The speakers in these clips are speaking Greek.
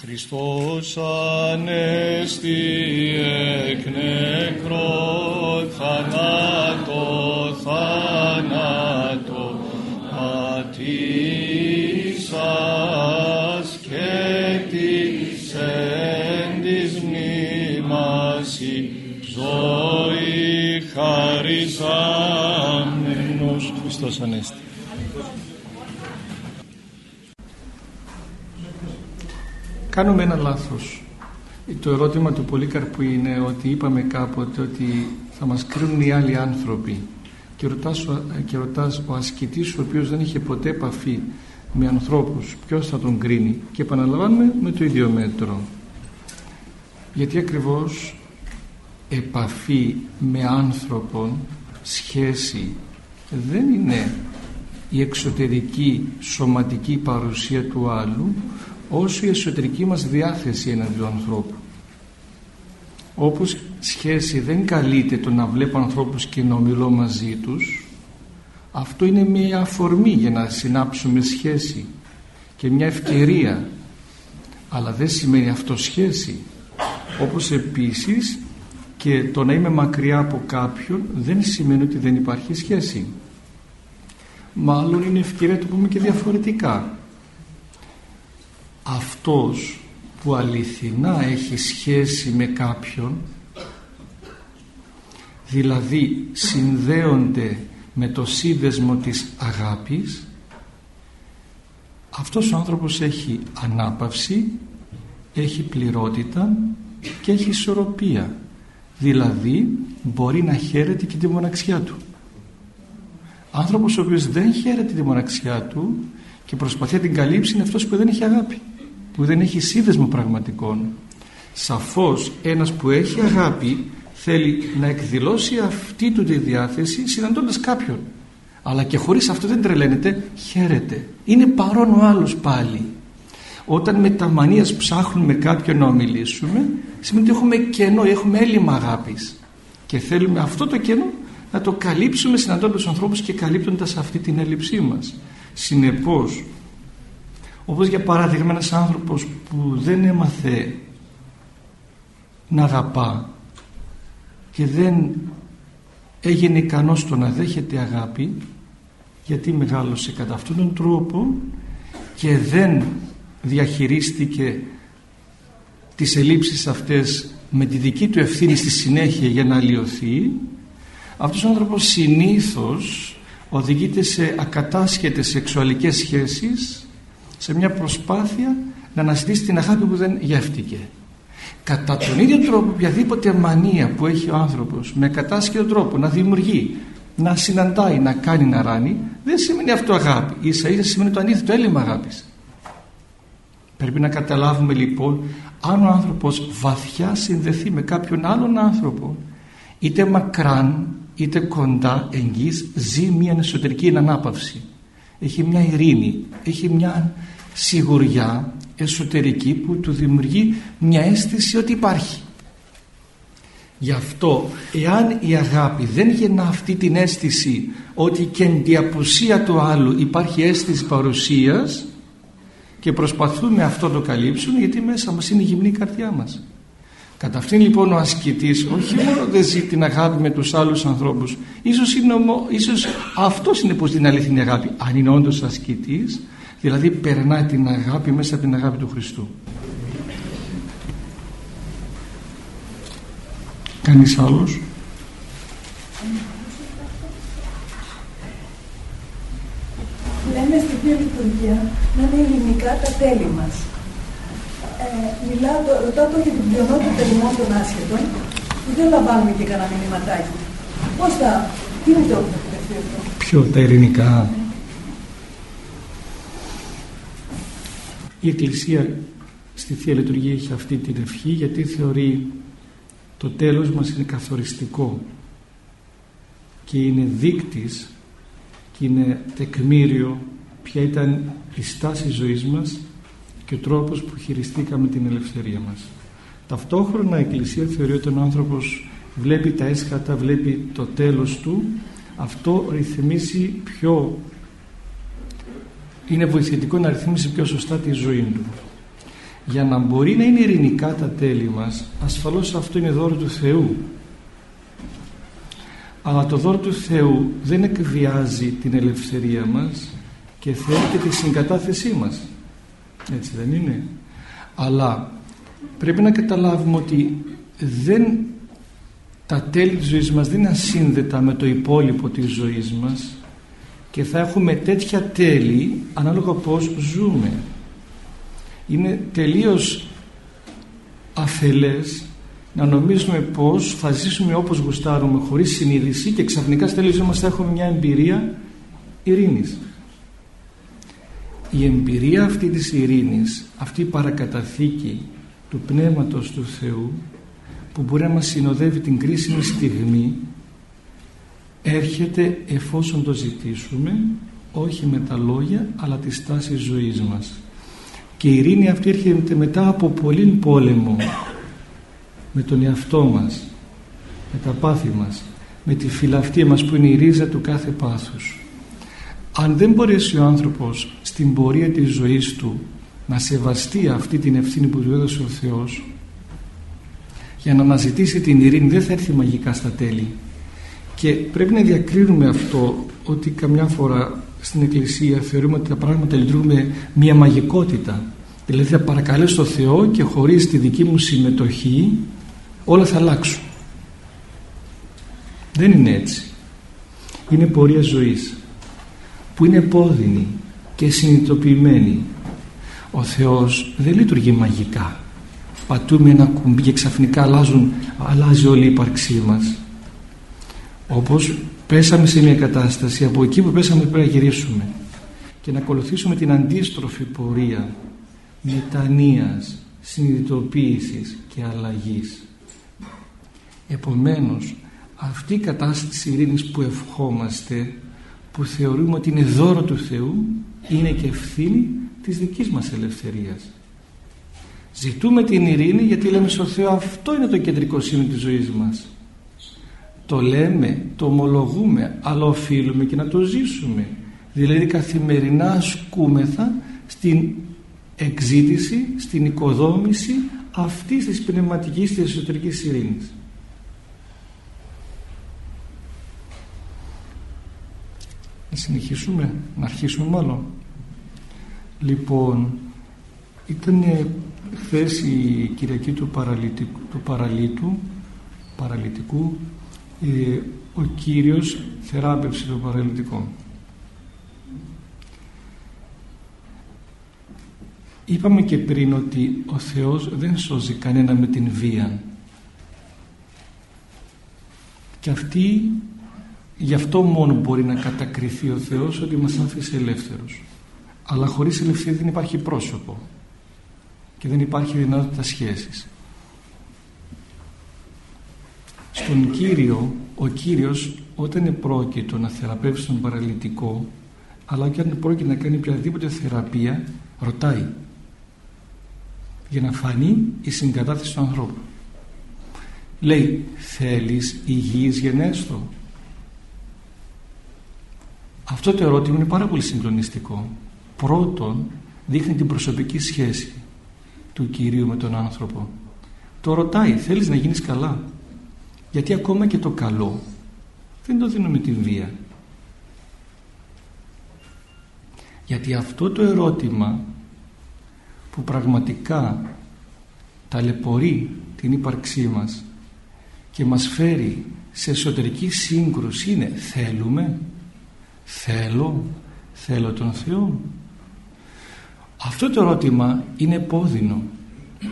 Χριστός ανέστη εκ νεκρό θανάτο θάνατο πατήσας και της εν της μνήμαση ζωή χαριζάμενος Χριστός ανέστη κάνουμε ένα λάθος. Το ερώτημα του Πολύκαρπου είναι ότι είπαμε κάποτε ότι θα μας κρίνουν οι άλλοι άνθρωποι. Και ρωτάς, και ρωτάς ο ασκητής ο οποίος δεν είχε ποτέ επαφή με ανθρώπους ποιος θα τον κρίνει. Και επαναλαμβάνουμε με το ίδιο μέτρο. Γιατί ακριβώς επαφή με άνθρωπον σχέση δεν είναι η εξωτερική σωματική παρουσία του άλλου όσο η εσωτερική μας διάθεση έναντι του ανθρώπου. Όπως σχέση δεν καλείται το να βλέπω ανθρώπους και να ομιλώ μαζί τους αυτό είναι μια αφορμή για να συνάψουμε σχέση και μια ευκαιρία. Αλλά δεν σημαίνει αυτό σχέση. Όπως επίσης και το να είμαι μακριά από κάποιον δεν σημαίνει ότι δεν υπάρχει σχέση. Μάλλον είναι ευκαιρία το πούμε και διαφορετικά αυτός που αληθινά έχει σχέση με κάποιον δηλαδή συνδέονται με το σύνδεσμο της αγάπης αυτός ο άνθρωπος έχει ανάπαυση έχει πληρότητα και έχει ισορροπία. Δηλαδή μπορεί να χαίρεται και τη μοναξιά του. Άνθρωπος ο οποίος δεν χαίρεται τη μοναξιά του και προσπαθεί να την καλύψει είναι αυτός που δεν έχει αγάπη που δεν έχει σύνδεσμο πραγματικών. Σαφώς ένας που έχει αγάπη θέλει να εκδηλώσει αυτή του τη διάθεση συναντώντας κάποιον. Αλλά και χωρίς αυτό δεν τρελαίνεται χαίρεται. Είναι παρόν ο άλλος πάλι. Όταν με τα μανίας ψάχνουμε κάποιον να ομιλήσουμε σημαίνει ότι έχουμε κενό έχουμε έλλειμμα αγάπης. Και θέλουμε αυτό το κενό να το καλύψουμε συναντώντας ανθρώπους και καλύπτοντας αυτή την έλλειψή μας. Συνεπώς όπως για παράδειγμα ένας άνθρωπος που δεν έμαθε να αγαπά και δεν έγινε ικανός στο να δέχεται αγάπη γιατί μεγάλωσε κατά αυτόν τον τρόπο και δεν διαχειρίστηκε τις ελλείψεις αυτές με τη δική του ευθύνη στη συνέχεια για να αλλοιωθεί αυτός ο άνθρωπος συνήθως οδηγείται σε ακατάσχετες σεξουαλικές σχέσεις σε μια προσπάθεια να αναζητήσει την αγάπη που δεν γεύτηκε. Κατά τον ίδιο τρόπο οποιαδήποτε μανία που έχει ο άνθρωπος με κατάσχετο τρόπο να δημιουργεί να συναντάει, να κάνει, να ράνει δεν σημαίνει αυτό αγάπη. Ίσα ίσα σημαίνει το αντίθετο έλλειμμα αγάπης. Πρέπει να καταλάβουμε λοιπόν αν ο άνθρωπος βαθιά συνδεθεί με κάποιον άλλον άνθρωπο είτε μακράν είτε κοντά εγγύς ζει μια εσωτερική ανάπαυση έχει μια ειρήνη έχει μια σιγουριά εσωτερική που του δημιουργεί μια αίσθηση ότι υπάρχει. Γι' αυτό εάν η αγάπη δεν γεννά αυτή την αίσθηση ότι και εν τη απουσία του άλλου υπάρχει αίσθηση παρουσίας και προσπαθούμε αυτό το καλύψουμε γιατί μέσα μας είναι η γυμνή καρδιά μας Κατά αυτήν λοιπόν ο ασκητής όχι μόνο δεν ζει την αγάπη με τους άλλους ανθρώπους ίσως, είναι ομο, ίσως αυτός είναι πως την αληθινή αγάπη αν είναι όντως ασκητής δηλαδή περνάει την αγάπη μέσα από την αγάπη του Χριστού. Κανείς άλλος; Λέμε στην Θεία Λειτουργία να είναι ελληνικά τα τέλη μας ε, μιλάω, ρωτάω το για την πλειονότητα τελειμών των άσχετων, που δεν λαμβάνουμε και κανένα μηνυματάκι. Πώς θα, τι είναι το τελευταίο; Αυτό. Ποιο, τα ειρηνικά; Η Εκκλησία στη Θεία Λειτουργία έχει αυτή την ευχή γιατί θεωρεί το τέλος μας είναι καθοριστικό και είναι δείκτης και είναι τεκμήριο ποια ήταν η στάση ζωής μας και ο τρόπος που χειριστήκαμε την ελευθερία μας. Ταυτόχρονα η Εκκλησία θεωρεί ότι ο άνθρωπος βλέπει τα έσχατα, βλέπει το τέλος του αυτό ρυθμίσει πιο είναι βοηθητικό να ρυθμίσει πιο σωστά τη ζωή του. για να μπορεί να είναι ειρηνικά τα τέλη μας ασφαλώς αυτό είναι δώρο του Θεού αλλά το δώρο του Θεού δεν εκβιάζει την ελευθερία μας και θέλει και τη συγκατάθεσή μας έτσι δεν είναι. Αλλά πρέπει να καταλάβουμε ότι δεν τα τέλη της ζωής μας δεν είναι ασύνδετα με το υπόλοιπο της ζωής μας και θα έχουμε τέτοια τέλη ανάλογα πώς ζούμε. Είναι τελείως αφελές να νομίζουμε πως θα ζήσουμε όπως γουστάρουμε χωρίς συνείδηση και ξαφνικά στη τέλη μας θα έχουμε μια εμπειρία ειρήνης η εμπειρία αυτή της ειρήνης αυτή η παρακαταθήκη του Πνεύματος του Θεού που μπορεί να μας συνοδεύει την κρίσιμη στιγμή έρχεται εφόσον το ζητήσουμε όχι με τα λόγια αλλά τη στάση ζωής μας. Και η ειρήνη αυτή έρχεται μετά από πολύ πόλεμο με τον εαυτό μας με τα πάθη μας με τη φιλαυτία μας που είναι η ρίζα του κάθε πάθους αν δεν μπορέσει ο άνθρωπος στην πορεία της ζωής του να σεβαστεί αυτή την ευθύνη που του έδωσε ο Θεός για να αναζητήσει την ειρήνη δεν θα έρθει μαγικά στα τέλη. Και πρέπει να διακρίνουμε αυτό ότι καμιά φορά στην Εκκλησία θεωρούμε ότι τα πράγματα λειτουργούν με μια μαγικότητα. Δηλαδή θα παρακαλέσω τον Θεό και χωρίς τη δική μου συμμετοχή όλα θα αλλάξουν. Δεν είναι έτσι. Είναι πορεία ζωής που είναι πόδινη και συνειδητοποιημένη ο Θεός δεν λειτουργεί μαγικά. Πατούμε ένα κουμπί και ξαφνικά αλλάζουν, αλλάζει όλη η ύπαρξή μας. Όπως πέσαμε σε μια κατάσταση από εκεί που πέσαμε πρέπει να γυρίσουμε και να ακολουθήσουμε την αντίστροφη πορεία μετανοίας, συνειδητοποίησης και αλλαγής. Επομένως αυτή η κατάσταση ειρήνης που ευχόμαστε που θεωρούμε ότι είναι δώρο του Θεού είναι και ευθύνη της δικής μας ελευθερίας. Ζητούμε την ειρήνη γιατί λέμε στο Θεό αυτό είναι το κεντρικό σημείο της ζωής μας το λέμε, το ομολογούμε αλλά οφείλουμε και να το ζήσουμε. Δηλαδή καθημερινά ασκούμεθα στην εξήτηση, στην οικοδόμηση αυτής της πνευματικής της εσωτερικής ειρήνης να συνεχίσουμε, να αρχίσουμε μάλλον. Λοιπόν ήταν χθες η Κυριακή του, παραλυτικού, του παραλίτου παραλυτικού ε, ο Κύριος θεράπευσε το παραλυτικό. Είπαμε και πριν ότι ο Θεός δεν σώζει κανένα με την βία. Και αυτή γι' αυτό μόνο μπορεί να κατακριθεί ο Θεός ότι μας άφησε ελεύθερους. Αλλά χωρίς ελευθερία δεν υπάρχει πρόσωπο και δεν υπάρχει δυνατότητα σχέσης. Στον Κύριο ο Κύριος όταν είναι πρόκειτο να θεραπεύσει τον παραλυτικό αλλά και αν είναι πρόκειτο να κάνει οποιαδήποτε θεραπεία ρωτάει για να φανεί η συγκατάθεση του ανθρώπου. Λέει θέλεις υγιής γενέστο αυτό το ερώτημα είναι πάρα πολύ συγκλονιστικό. Πρώτον δείχνει την προσωπική σχέση του Κυρίου με τον άνθρωπο. Το ρωτάει θέλεις να γίνεις καλά; Γιατί ακόμα και το καλό δεν το δίνουμε την βία γιατί αυτό το ερώτημα που πραγματικά ταλαιπωρεί την ύπαρξή μας και μας φέρει σε εσωτερική σύγκρουση είναι θέλουμε θέλω θέλω τον Θεό. Αυτό το ερώτημα είναι επώδυνο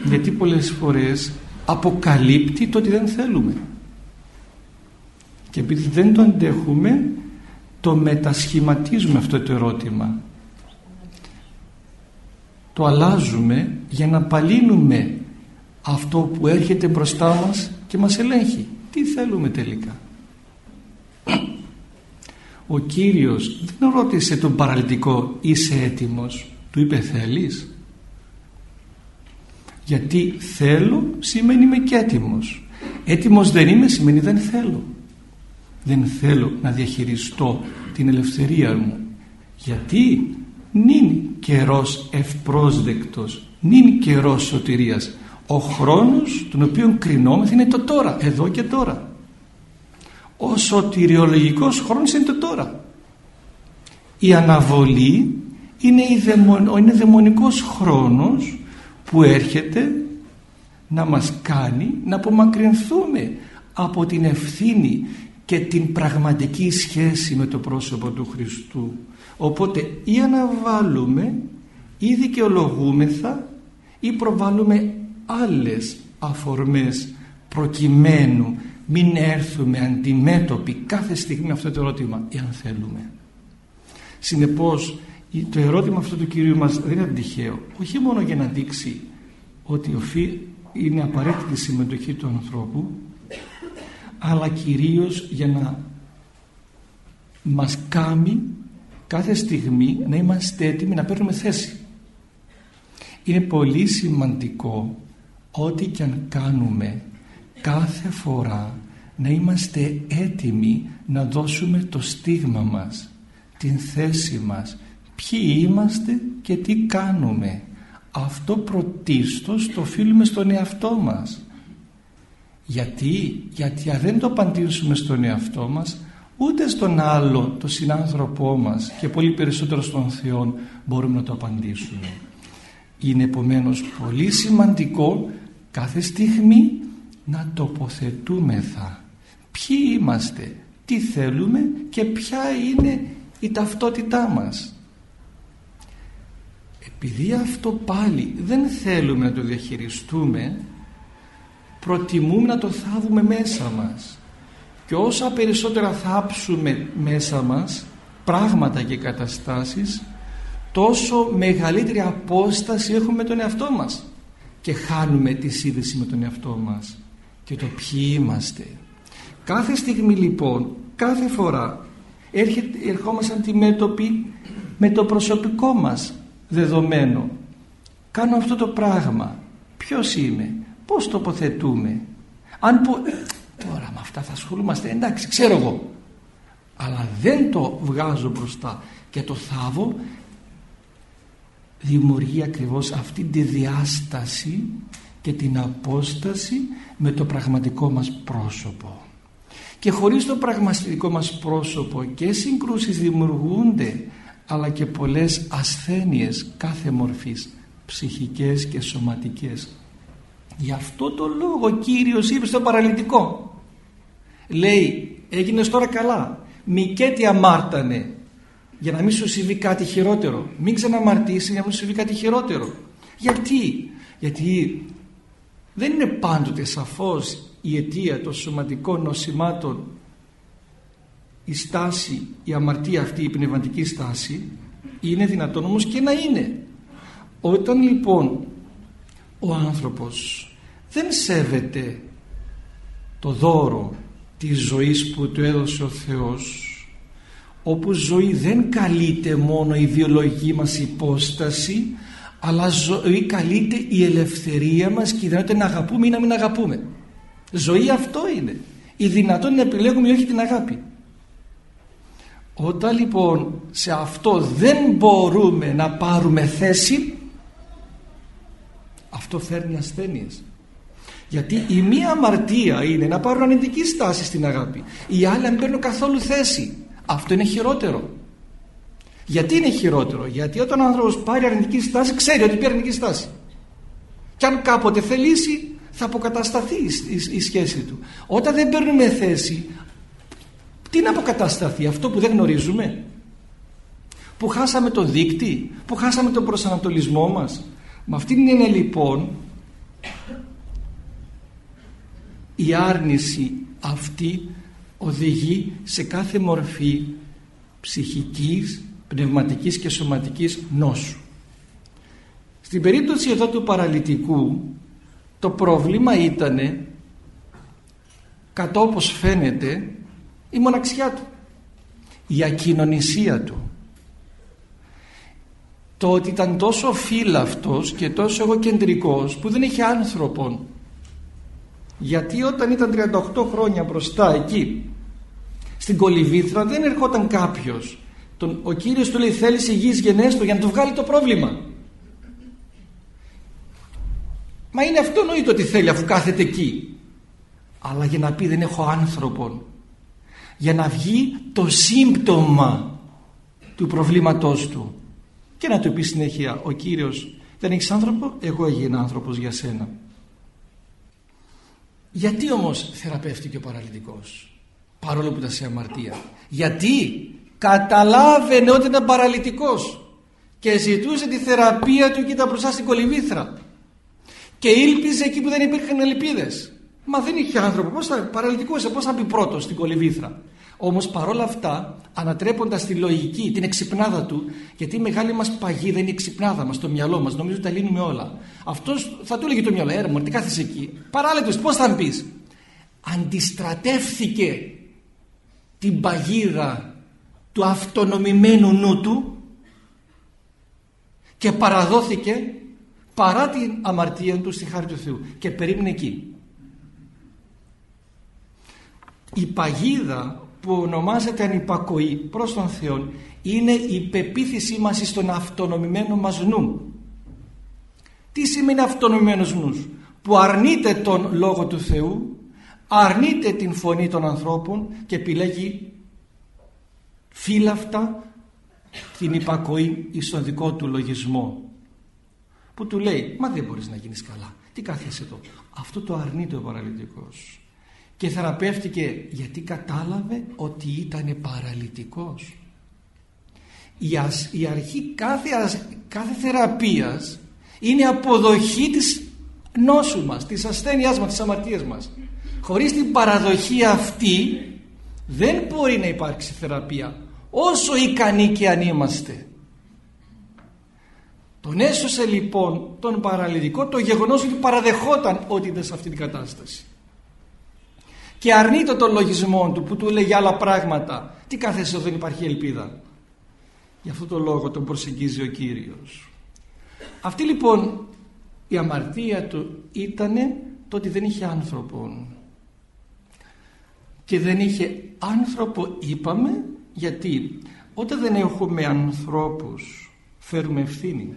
γιατί πολλές φορές αποκαλύπτει το ότι δεν θέλουμε. Και επειδή δεν το αντέχουμε το μετασχηματίζουμε αυτό το ερώτημα. Το αλλάζουμε για να παλύνουμε αυτό που έρχεται μπροστά μας και μας ελέγχει. Τι θέλουμε τελικά; Ο Κύριος δεν ρώτησε τον παραλυτικό είσαι έτοιμος; Του είπε θέλεις; Γιατί θέλω σημαίνει είμαι και έτοιμος έτοιμος δεν είμαι σημαίνει δεν θέλω δεν θέλω να διαχειριστώ την ελευθερία μου γιατί νυν καιρός ευπρόσδεκτος νυν καιρός σωτηρίας. Ο χρόνος τον οποίο κρινόμεθα είναι το τώρα εδώ και τώρα ο σωτηριολογικός χρόνος είναι το τώρα. Η αναβολή είναι, η δαιμον, είναι δαιμονικός χρόνος που έρχεται να μας κάνει να απομακρυνθούμε από την ευθύνη και την πραγματική σχέση με το πρόσωπο του Χριστού. Οπότε ή αναβάλουμε ή δικαιολογούμεθα ή προβάλλουμε άλλες αφορμές προκειμένου μην έρθουμε αντιμέτωποι κάθε στιγμή αυτό το ερώτημα εάν θέλουμε συνεπώς το ερώτημα αυτό του Κυρίου μας δεν είναι τυχαίο όχι μόνο για να δείξει ότι οφεί είναι απαραίτητη η συμμετοχή του ανθρώπου αλλά κυρίως για να μας κάνει κάθε στιγμή να είμαστε έτοιμοι να παίρνουμε θέση. Είναι πολύ σημαντικό ό,τι και αν κάνουμε κάθε φορά να είμαστε έτοιμοι να δώσουμε το στίγμα μας, την θέση μας, ποιοι είμαστε και τι κάνουμε. Αυτό πρωτίστως το οφείλουμε στον εαυτό μας. Γιατί, γιατί αν δεν το απαντήσουμε στον εαυτό μας ούτε στον άλλο, τον συνάνθρωπό μας και πολύ περισσότερο στον Θεό μπορούμε να το απαντήσουμε. Είναι επομένως πολύ σημαντικό κάθε στιγμή να τοποθετούμεθα. Ποιοι είμαστε, τι θέλουμε και ποια είναι η ταυτότητά μας. Επειδή αυτό πάλι δεν θέλουμε να το διαχειριστούμε προτιμούμε να το θάβουμε μέσα μας και όσα περισσότερα θάψουμε μέσα μας πράγματα και καταστάσεις τόσο μεγαλύτερη απόσταση έχουμε με τον εαυτό μας και χάνουμε τη σύνδεση με τον εαυτό μας και το ποιοι είμαστε κάθε στιγμή λοιπόν κάθε φορά έρχεται, ερχόμαστε αντιμέτωποι με το προσωπικό μας δεδομένο κάνω αυτό το πράγμα ποιος είμαι; Πώς τοποθετούμε; Αν πω τώρα με αυτά θα ασχολούμαστε εντάξει ξέρω εγώ. Αλλά δεν το βγάζω μπροστά και το θάβω δημιουργεί ακριβώς αυτή τη διάσταση και την απόσταση με το πραγματικό μας πρόσωπο. Και χωρίς το πραγματικό μας πρόσωπο και συγκρούσεις δημιουργούνται αλλά και πολλές ασθένειες κάθε μορφής ψυχικές και σωματικές. Γι' αυτό το λόγο ο Κύριος είπε στον παραλυτικό. Λέει έγινες τώρα καλά. Μη και τι αμάρτανε για να μην σου συμβεί κάτι χειρότερο. Μην ξαναμαρτήσεις για να μην σου συμβεί κάτι χειρότερο γιατί; Γιατί δεν είναι πάντοτε σαφώς η αιτία των σωματικών νοσημάτων η στάση, η αμαρτία αυτή, η πνευματική στάση. Είναι δυνατόν όμως και να είναι. Όταν λοιπόν ο άνθρωπος δεν σέβεται το δώρο της ζωής που του έδωσε ο Θεός όπου ζωή δεν καλείται μόνο η βιολογική μας υπόσταση αλλά ζωή καλείται η ελευθερία μας και η δυνατότητα να αγαπούμε ή να μην αγαπούμε. Ζωή αυτό είναι. Η δυνατότητα να επιλέγουμε ή όχι την αγάπη. Όταν λοιπόν σε αυτό δεν μπορούμε να πάρουμε θέση αυτό φέρνει ασθένειες. Γιατί η μία αμαρτία είναι να πάρουν αρνητική στάση στην αγάπη. Η άλλη να μην παίρνουν καθόλου θέση. Αυτό είναι χειρότερο γιατί είναι χειρότερο; Γιατί όταν ο άνθρωπος πάρει αρνητική στάση ξέρει ότι πήρε αρνητική στάση. Και αν κάποτε θελήσει θα αποκατασταθεί η, σχέση του. Όταν δεν παίρνουμε θέση τι να αποκατασταθεί; Αυτό που δεν γνωρίζουμε. Που χάσαμε το δίκτυ που χάσαμε τον προσανατολισμό μας. Με αυτήν είναι λοιπόν η άρνηση αυτή οδηγεί σε κάθε μορφή ψυχικής, πνευματικής και σωματικής νόσου. Στην περίπτωση εδώ του παραλυτικού το πρόβλημα ήταν κατά όπως φαίνεται η μοναξιά του η ακοινωνισία του. Το ότι ήταν τόσο φύλαυτος και τόσο εγωκεντρικός που δεν είχε άνθρωπον. Γιατί όταν ήταν 38 χρόνια μπροστά εκεί στην Κολυβήθρα δεν ερχόταν κάποιος τον, ο Κύριος του λέει θέλεις υγιείς γενέστο για να του βγάλει το πρόβλημα Μα είναι αυτονόητο ότι θέλει αφού κάθεται εκεί. Αλλά για να πει δεν έχω άνθρωπον. Για να βγει το σύμπτωμα του προβλήματός του. Και να του πει συνέχεια ο Κύριος δεν έχεις άνθρωπο, εγώ έγινα άνθρωπος για σένα. Γιατί όμως θεραπεύτηκε ο παραλυτικός παρόλο που ήταν σε αμαρτία. Γιατί καταλάβαινε ότι ήταν παραλυτικός και ζητούσε τη θεραπεία του και ήταν μπροστά στην κολυβήθρα και ήλπιζε εκεί που δεν υπήρχαν ελπίδες. Μα δεν είχε άνθρωπο, πώς θα, παραλυτικός, πώς θα μπει πρώτος στην κολυβήθρα. Όμως παρόλα αυτά ανατρέποντας τη λογική, την εξυπνάδα του γιατί η μεγάλη μας παγίδα είναι η εξυπνάδα μας, το μυαλό μας, νομίζω τα λύνουμε όλα. Αυτός θα του έλεγε το μυαλό, έρε μου, τι κάθεσαι εκεί. Παράλυτος, πώς θα μπεις. Αντιστρατεύθηκε την παγίδα του αυτονομημένου νου του και παραδόθηκε παρά την αμαρτία του στη χάρη του Θεού και περίμενε εκεί. Η παγίδα που ονομάζεται ανυπακοή προς τον Θεό είναι η πεποίθησή μας στον αυτονομημένο μας νου. Τι σημαίνει αυτονομημένος νους; Που αρνείται τον Λόγο του Θεού, αρνείται την φωνή των ανθρώπων και επιλέγει φύλαυτα την υπακοή στον δικό του λογισμό. Που του λέει μα δεν μπορείς να γίνεις καλά. Τι κάθεσαι εδώ αυτό το αρνείται ο παραλυτικός. Και θεραπεύτηκε γιατί κατάλαβε ότι ήταν παραλυτικός. Η, η αρχή κάθε, κάθε θεραπείας είναι αποδοχή της νόσου μας της ασθένειάς μας, της αμαρτίας μας. Χωρίς την παραδοχή αυτή δεν μπορεί να υπάρξει θεραπεία όσο ικανοί και αν είμαστε. Τον έσωσε λοιπόν τον παραλυτικό το γεγονός ότι παραδεχόταν ότι ήταν σε αυτή την κατάσταση. Και αρνείται τον λογισμό του που του λέγει άλλα πράγματα. Τι κάθεσαι δεν υπάρχει ελπίδα. Γι' αυτό το λόγο τον προσεγγίζει ο Κύριος. Αυτή λοιπόν η αμαρτία του ήταν το ότι δεν είχε άνθρωπο και δεν είχε άνθρωπο είπαμε γιατί όταν δεν έχουμε ανθρώπους φέρουμε ευθύνη.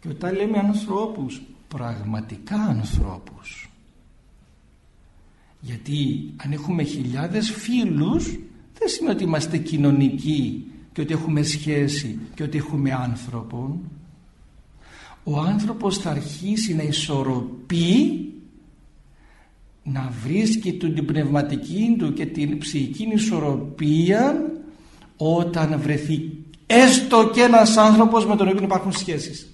Και όταν λέμε ανθρώπους πραγματικά ανθρώπους. Γιατί αν έχουμε χιλιάδες φίλους δεν σημαίνει ότι είμαστε κοινωνικοί και ότι έχουμε σχέση και ότι έχουμε άνθρωπο ο άνθρωπος θα αρχίσει να ισορροπεί να βρίσκει την πνευματική του και την ψυχική ισορροπία όταν βρεθεί έστω και ένας άνθρωπος με τον οποίο υπάρχουν σχέσεις.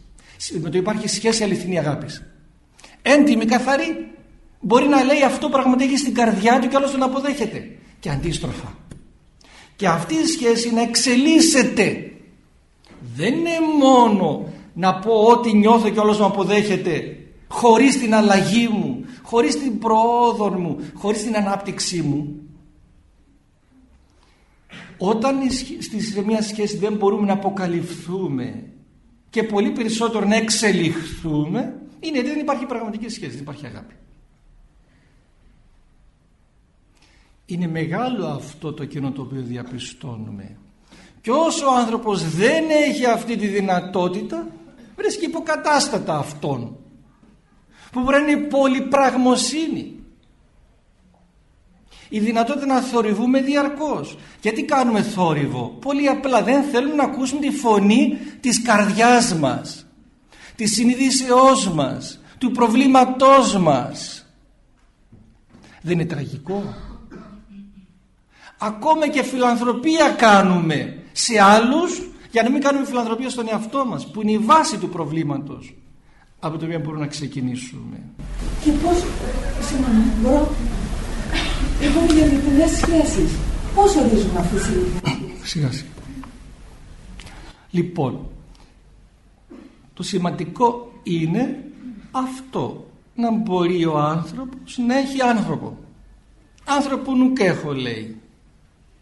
Με το υπάρχει σχέση αληθινή αγάπης. Έντιμη καθαρή μπορεί να λέει αυτό πραγματικά στην καρδιά του και άλλος τον αποδέχεται. Και αντίστροφα. Και αυτή η σχέση να εξελίσσεται. Δεν είναι μόνο να πω ότι νιώθω και όλος με αποδέχεται χωρίς την αλλαγή μου χωρίς την προόδο μου χωρίς την ανάπτυξή μου όταν σε μια σχέση δεν μπορούμε να αποκαλυφθούμε και πολύ περισσότερο να εξελιχθούμε είναι γιατί δεν υπάρχει πραγματική σχέση, δεν υπάρχει αγάπη. Είναι μεγάλο αυτό το κοινό το οποίο διαπιστώνουμε. Και όσο ο άνθρωπος δεν έχει αυτή τη δυνατότητα βρίσκει υποκατάστατα αυτόν που μπορεί να είναι πολυπραγμοσύνη. Η δυνατότητα να θορυβούμε διαρκώς. Γιατί κάνουμε θόρυβο; Πολύ απλά δεν θέλουμε να ακούσουμε τη φωνή της καρδιάς μας της συνειδήσεώς μας του προβλήματός μας. Δεν είναι τραγικό. Ακόμα και φιλανθρωπία κάνουμε σε άλλους για να μην κάνουμε φιλανθρωπία στον εαυτό μας που είναι η βάση του προβλήματος από το οποίο μπορούμε να ξεκινήσουμε. Και πώς, συγγνώμη, μπορώ, εγώ για διεθνές σχέσεις, πώς ορίζουν αυτές οι Σιγά σιγά. Λοιπόν, το σημαντικό είναι αυτό, να μπορεί ο άνθρωπος να έχει άνθρωπο. Άνθρωπο νουκ έχω λέει.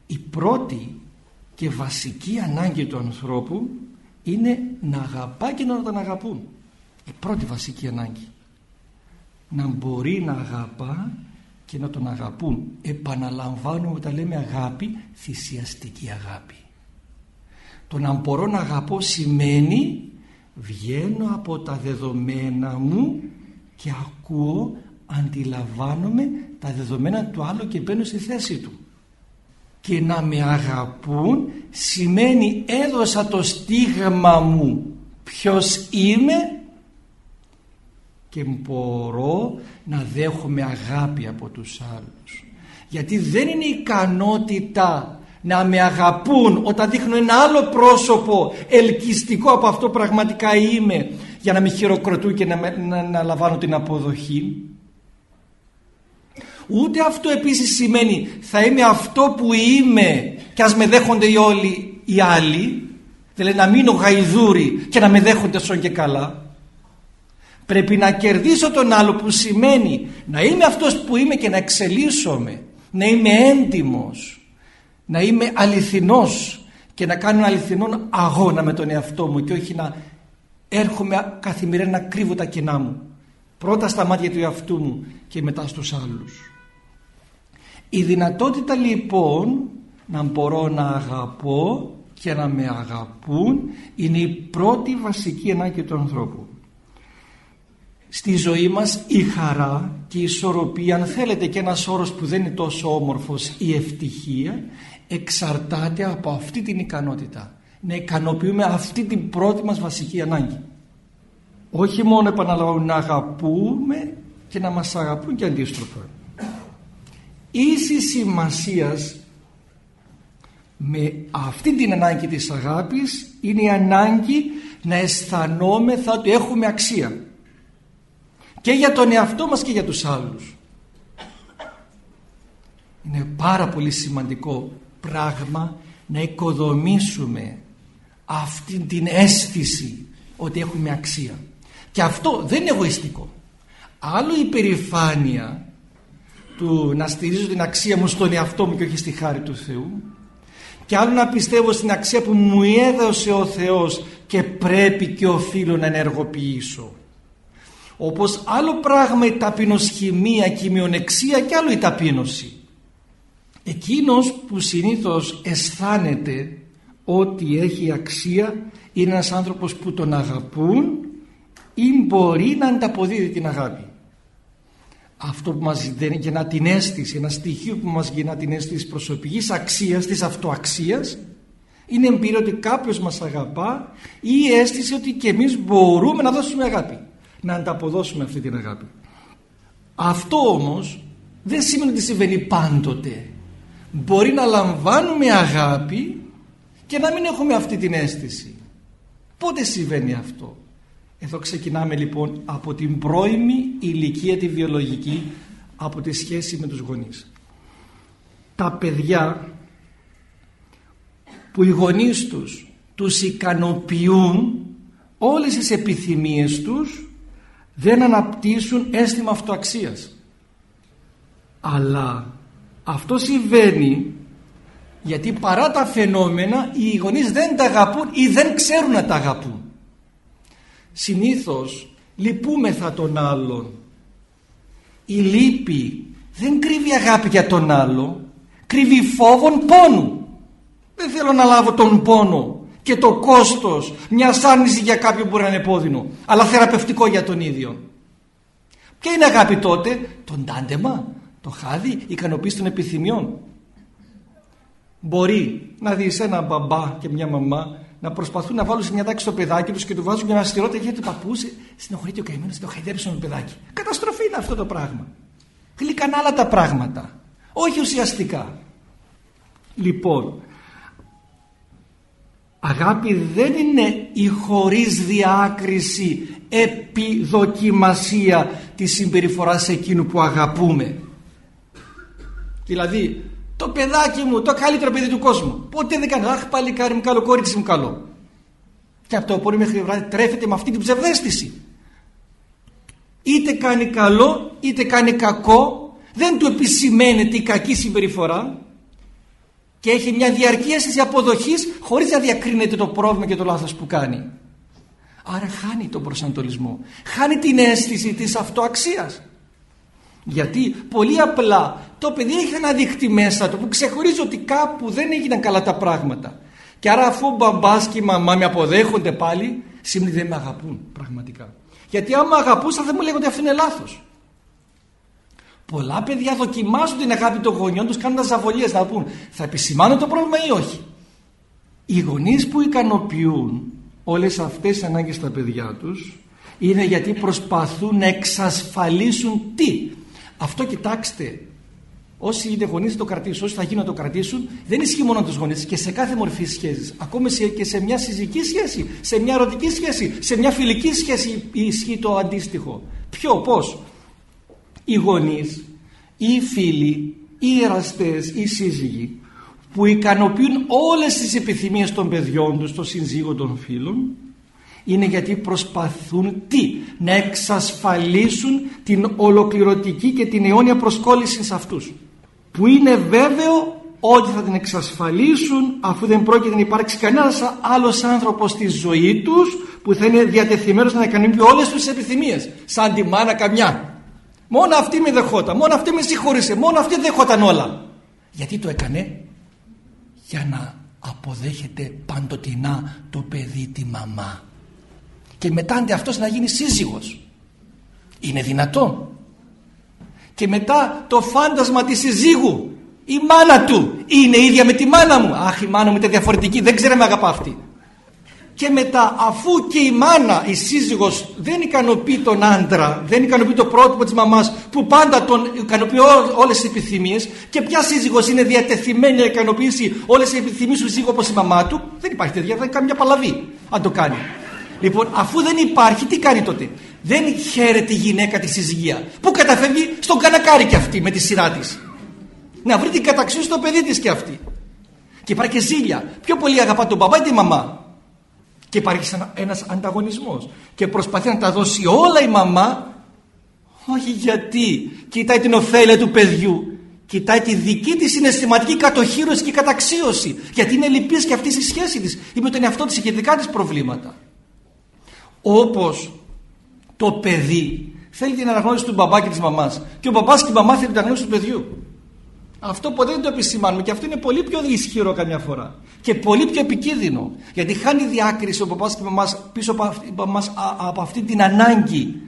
Η πρώτη και βασική ανάγκη του ανθρώπου είναι να αγαπά και να τον αγαπούν η πρώτη βασική ανάγκη. Να μπορεί να αγαπά και να τον αγαπούν. Επαναλαμβάνουμε όταν λέμε αγάπη θυσιαστική αγάπη. Το να μπορώ να αγαπώ σημαίνει βγαίνω από τα δεδομένα μου και ακούω, αντιλαμβάνομαι τα δεδομένα του άλλου και μπαίνω στη θέση του. Και να με αγαπούν σημαίνει έδωσα το στίγμα μου ποιος είμαι και μπορώ να δέχομαι αγάπη από τους άλλους. Γιατί δεν είναι ικανότητα να με αγαπούν όταν δείχνω ένα άλλο πρόσωπο ελκυστικό από αυτό πραγματικά είμαι για να με χειροκροτούν και να, να, να λαμβάνω την αποδοχή. Ούτε αυτό επίσης σημαίνει θα είμαι αυτό που είμαι και ας με δέχονται οι όλοι οι άλλοι δηλαδή να μείνω γαϊδούρι και να με δέχονται σον και καλά πρέπει να κερδίσω τον άλλο που σημαίνει να είμαι αυτός που είμαι και να εξελίσσομαι να είμαι έντιμος να είμαι αληθινός και να κάνω αληθινόν αγώνα με τον εαυτό μου και όχι να έρχομαι καθημερινά να κρύβω τα κενά μου. Πρώτα στα μάτια του εαυτού μου και μετά στους άλλους. Η δυνατότητα λοιπόν να μπορώ να αγαπώ και να με αγαπούν είναι η πρώτη βασική ανάγκη του ανθρώπου στη ζωή μας η χαρά και η ισορροπία. Αν θέλετε και ένας όρος που δεν είναι τόσο όμορφος η ευτυχία εξαρτάται από αυτή την ικανότητα. Να ικανοποιούμε αυτή την πρώτη μας βασική ανάγκη. Όχι μόνο επαναλαμβάνω να αγαπούμε και να μας αγαπούν και αντίστροφα. Ίση σημασίας με αυτή την ανάγκη της αγάπης είναι η ανάγκη να αισθανόμεθα ότι έχουμε αξία και για τον εαυτό μας και για τους άλλους. Είναι πάρα πολύ σημαντικό πράγμα να οικοδομήσουμε αυτή την αίσθηση ότι έχουμε αξία. Και αυτό δεν είναι εγωιστικό. Άλλο η περηφάνεια του να στηρίζω την αξία μου στον εαυτό μου και όχι στη χάρη του Θεού. Και άλλο να πιστεύω στην αξία που μου έδωσε ο Θεός και πρέπει και οφείλω να ενεργοποιήσω όπως άλλο πράγμα η ταπεινοσχημία και η μειονεξία και άλλο η ταπείνωση. Εκείνος που συνήθως αισθάνεται ότι έχει αξία είναι ένας άνθρωπος που τον αγαπούν ή μπορεί να ανταποδίδει την αγάπη. Αυτό που μας γεννά την αίσθηση ένα στοιχείο που μας γεννά την αίσθηση της προσωπικής αξίας της αυτοαξίας είναι εμπειρία ότι κάποιος μας αγαπά ή η αίσθηση ότι και εμείς μπορούμε να δώσουμε αγάπη να ανταποδώσουμε αυτή την αγάπη. Αυτό όμως δεν σημαίνει ότι συμβαίνει πάντοτε. Μπορεί να λαμβάνουμε αγάπη και να μην έχουμε αυτή την αίσθηση. Πότε συμβαίνει αυτό; Εδώ ξεκινάμε λοιπόν από την πρώιμη ηλικία τη βιολογική από τη σχέση με τους γονείς. Τα παιδιά που οι γονείς τους τους ικανοποιούν όλες τις επιθυμίες τους δεν αναπτύσσουν αίσθημα αυτοαξίας. Αλλά αυτό συμβαίνει γιατί παρά τα φαινόμενα οι γονείς δεν τα αγαπούν ή δεν ξέρουν να τα αγαπούν. Συνήθως λυπούμεθα τον άλλον. Η λύπη δεν κρύβει αγάπη για τον άλλο κρύβει φόβον πόνου. Δεν θέλω να λάβω τον πόνο και το κόστος μιας άρνησης για κάποιον που μπορεί να είναι επώδυνο αλλά θεραπευτικό για τον ίδιο ποια είναι αγάπη τότε; Τον τάντεμα το χάδι η ικανοποίηση των επιθυμιών μπορεί να δεις ένα μπαμπά και μια μαμά να προσπαθούν να βάλουν σε μια τάξη το παιδάκι τους και του βάζουν μια αστηρότητα γιατί το παππού συνοχωρείται ο καημένος και το χαϊδέψουν το παιδάκι. Καταστροφή είναι αυτό το πράγμα. Γλυκαν άλλα τα πράγματα. Όχι ουσιαστικά. Λοιπόν, Αγάπη δεν είναι η χωρίς διάκριση επιδοκιμασία της συμπεριφοράς εκείνου που αγαπούμε. Δηλαδή το παιδάκι μου, το καλύτερο παιδί του κόσμου. Ποτέ δεν κάνει, αχ παλικάρι μου καλό, κόριτσι μου καλό. Και από το πρωί μέχρι βράδυ τρέφεται με αυτή την ψευδέστηση. Είτε κάνει καλό, είτε κάνει κακό, δεν του επισημαίνεται η κακή συμπεριφορά και έχει μια διαρκή αίσθηση αποδοχής χωρίς να διακρίνεται το πρόβλημα και το λάθος που κάνει. Άρα χάνει τον προσανατολισμό. Χάνει την αίσθηση της αυτοαξίας. Γιατί πολύ απλά το παιδί έχει ένα δίχτυ μέσα του που ξεχωρίζει ότι κάπου δεν έγιναν καλά τα πράγματα. Και άρα αφού ο μπαμπάς και η μαμά με αποδέχονται πάλι, σημαίνει δεν με αγαπούν πραγματικά. Γιατί άμα αγαπούσα δεν μου λέγονται αυτό είναι λάθος. Πολλά παιδιά δοκιμάζουν την αγάπη των γονιών τους κάνοντας ζαβολίες να πούν θα επισημάνω το πρόβλημα ή όχι; Οι γονείς που ικανοποιούν όλες αυτές τις ανάγκες στα παιδιά τους είναι γιατί προσπαθούν να εξασφαλίσουν τι; Αυτό κοιτάξτε Όσοι είναι γονείς το κρατήσουν, όσοι θα γίνουν να το κρατήσουν, δεν ισχύει μόνο τους γονείς και σε κάθε μορφή σχέσης. Ακόμη και σε μια συζυγική σχέση, σε μια ερωτική σχέση, σε μια φιλική σχέση ισχύει το αντίστοιχο. Ποιο, πώς; Οι γονείς, οι φίλοι, οι εραστές, οι σύζυγοι που ικανοποιούν όλες τις επιθυμίες των παιδιών τους, των συνζύγων των φίλων είναι γιατί προσπαθούν τι να εξασφαλίσουν την ολοκληρωτική και την αιώνια προσκόλληση σε αυτούς. Που είναι βέβαιο ότι θα την εξασφαλίσουν αφού δεν πρόκειται να υπάρξει κανένας άλλος άνθρωπος στη ζωή τους που θα είναι διατεθειμένος να ικανοποιεί όλες τους επιθυμίες σαν τη μάνα καμιά μόνο αυτή με δεχόταν μόνο αυτή με συγχώρησε μόνο αυτή δεχόταν όλα. Γιατί το έκανε; Για να αποδέχεται παντοτινά το παιδί τη μαμά. Και μετά αντε αυτός να γίνει σύζυγος. Είναι δυνατόν και μετά το φάντασμα της συζύγου η μάνα του είναι ίδια με τη μάνα μου. Αχ η μάνα μου ήταν διαφορετική. Δεν ξέρω με αγαπά αυτή και μετά αφού και η μάνα η σύζυγος δεν ικανοποιεί τον άντρα δεν ικανοποιεί το πρότυπο της μαμάς που πάντα τον ικανοποιεί όλες τις επιθυμίες και ποια σύζυγος είναι διατεθειμένη να ικανοποιήσει όλες τις επιθυμίες του σύζυγου όπως η μαμά του δεν υπάρχει τέτοια δεν κάνει μια παλαβή αν το κάνει Λοιπόν, αφού δεν υπάρχει, τι κάνει τότε; Δεν χαίρεται η γυναίκα της συζυγία. Πού καταφεύγει; Στον κανακάρι και αυτή με τη σειρά της. Να βρει την καταξίωση στο παιδί της και αυτή. Και υπάρχει και ζήλια. Πιο πολύ αγαπά τον μπαμπά ή τη μαμά; Και υπάρχει ένας ανταγωνισμός. Και προσπαθεί να τα δώσει όλα η μαμά. Όχι γιατί κοιτάει την ωφέλεια του παιδιού. Κοιτάει τη δική της συναισθηματική κατοχήρωση και καταξίωση. Γιατί είναι λυπής και αυτή η σχέση της. Ή με τον εαυτό της και δικά της προβλήματα όπως το παιδί θέλει την αναγνώριση του μπαμπά και της μαμάς και ο μπαμπάς και η μαμά θέλει την αναγνώριση του παιδιού αυτό ποτέ δεν το επισημάνουμε και αυτό είναι πολύ πιο ισχυρό καμιά φορά. Και πολύ πιο επικίνδυνο. Γιατί χάνει διάκριση ο μπαμπάς και η μαμάς πίσω από αυτή, από αυτή την ανάγκη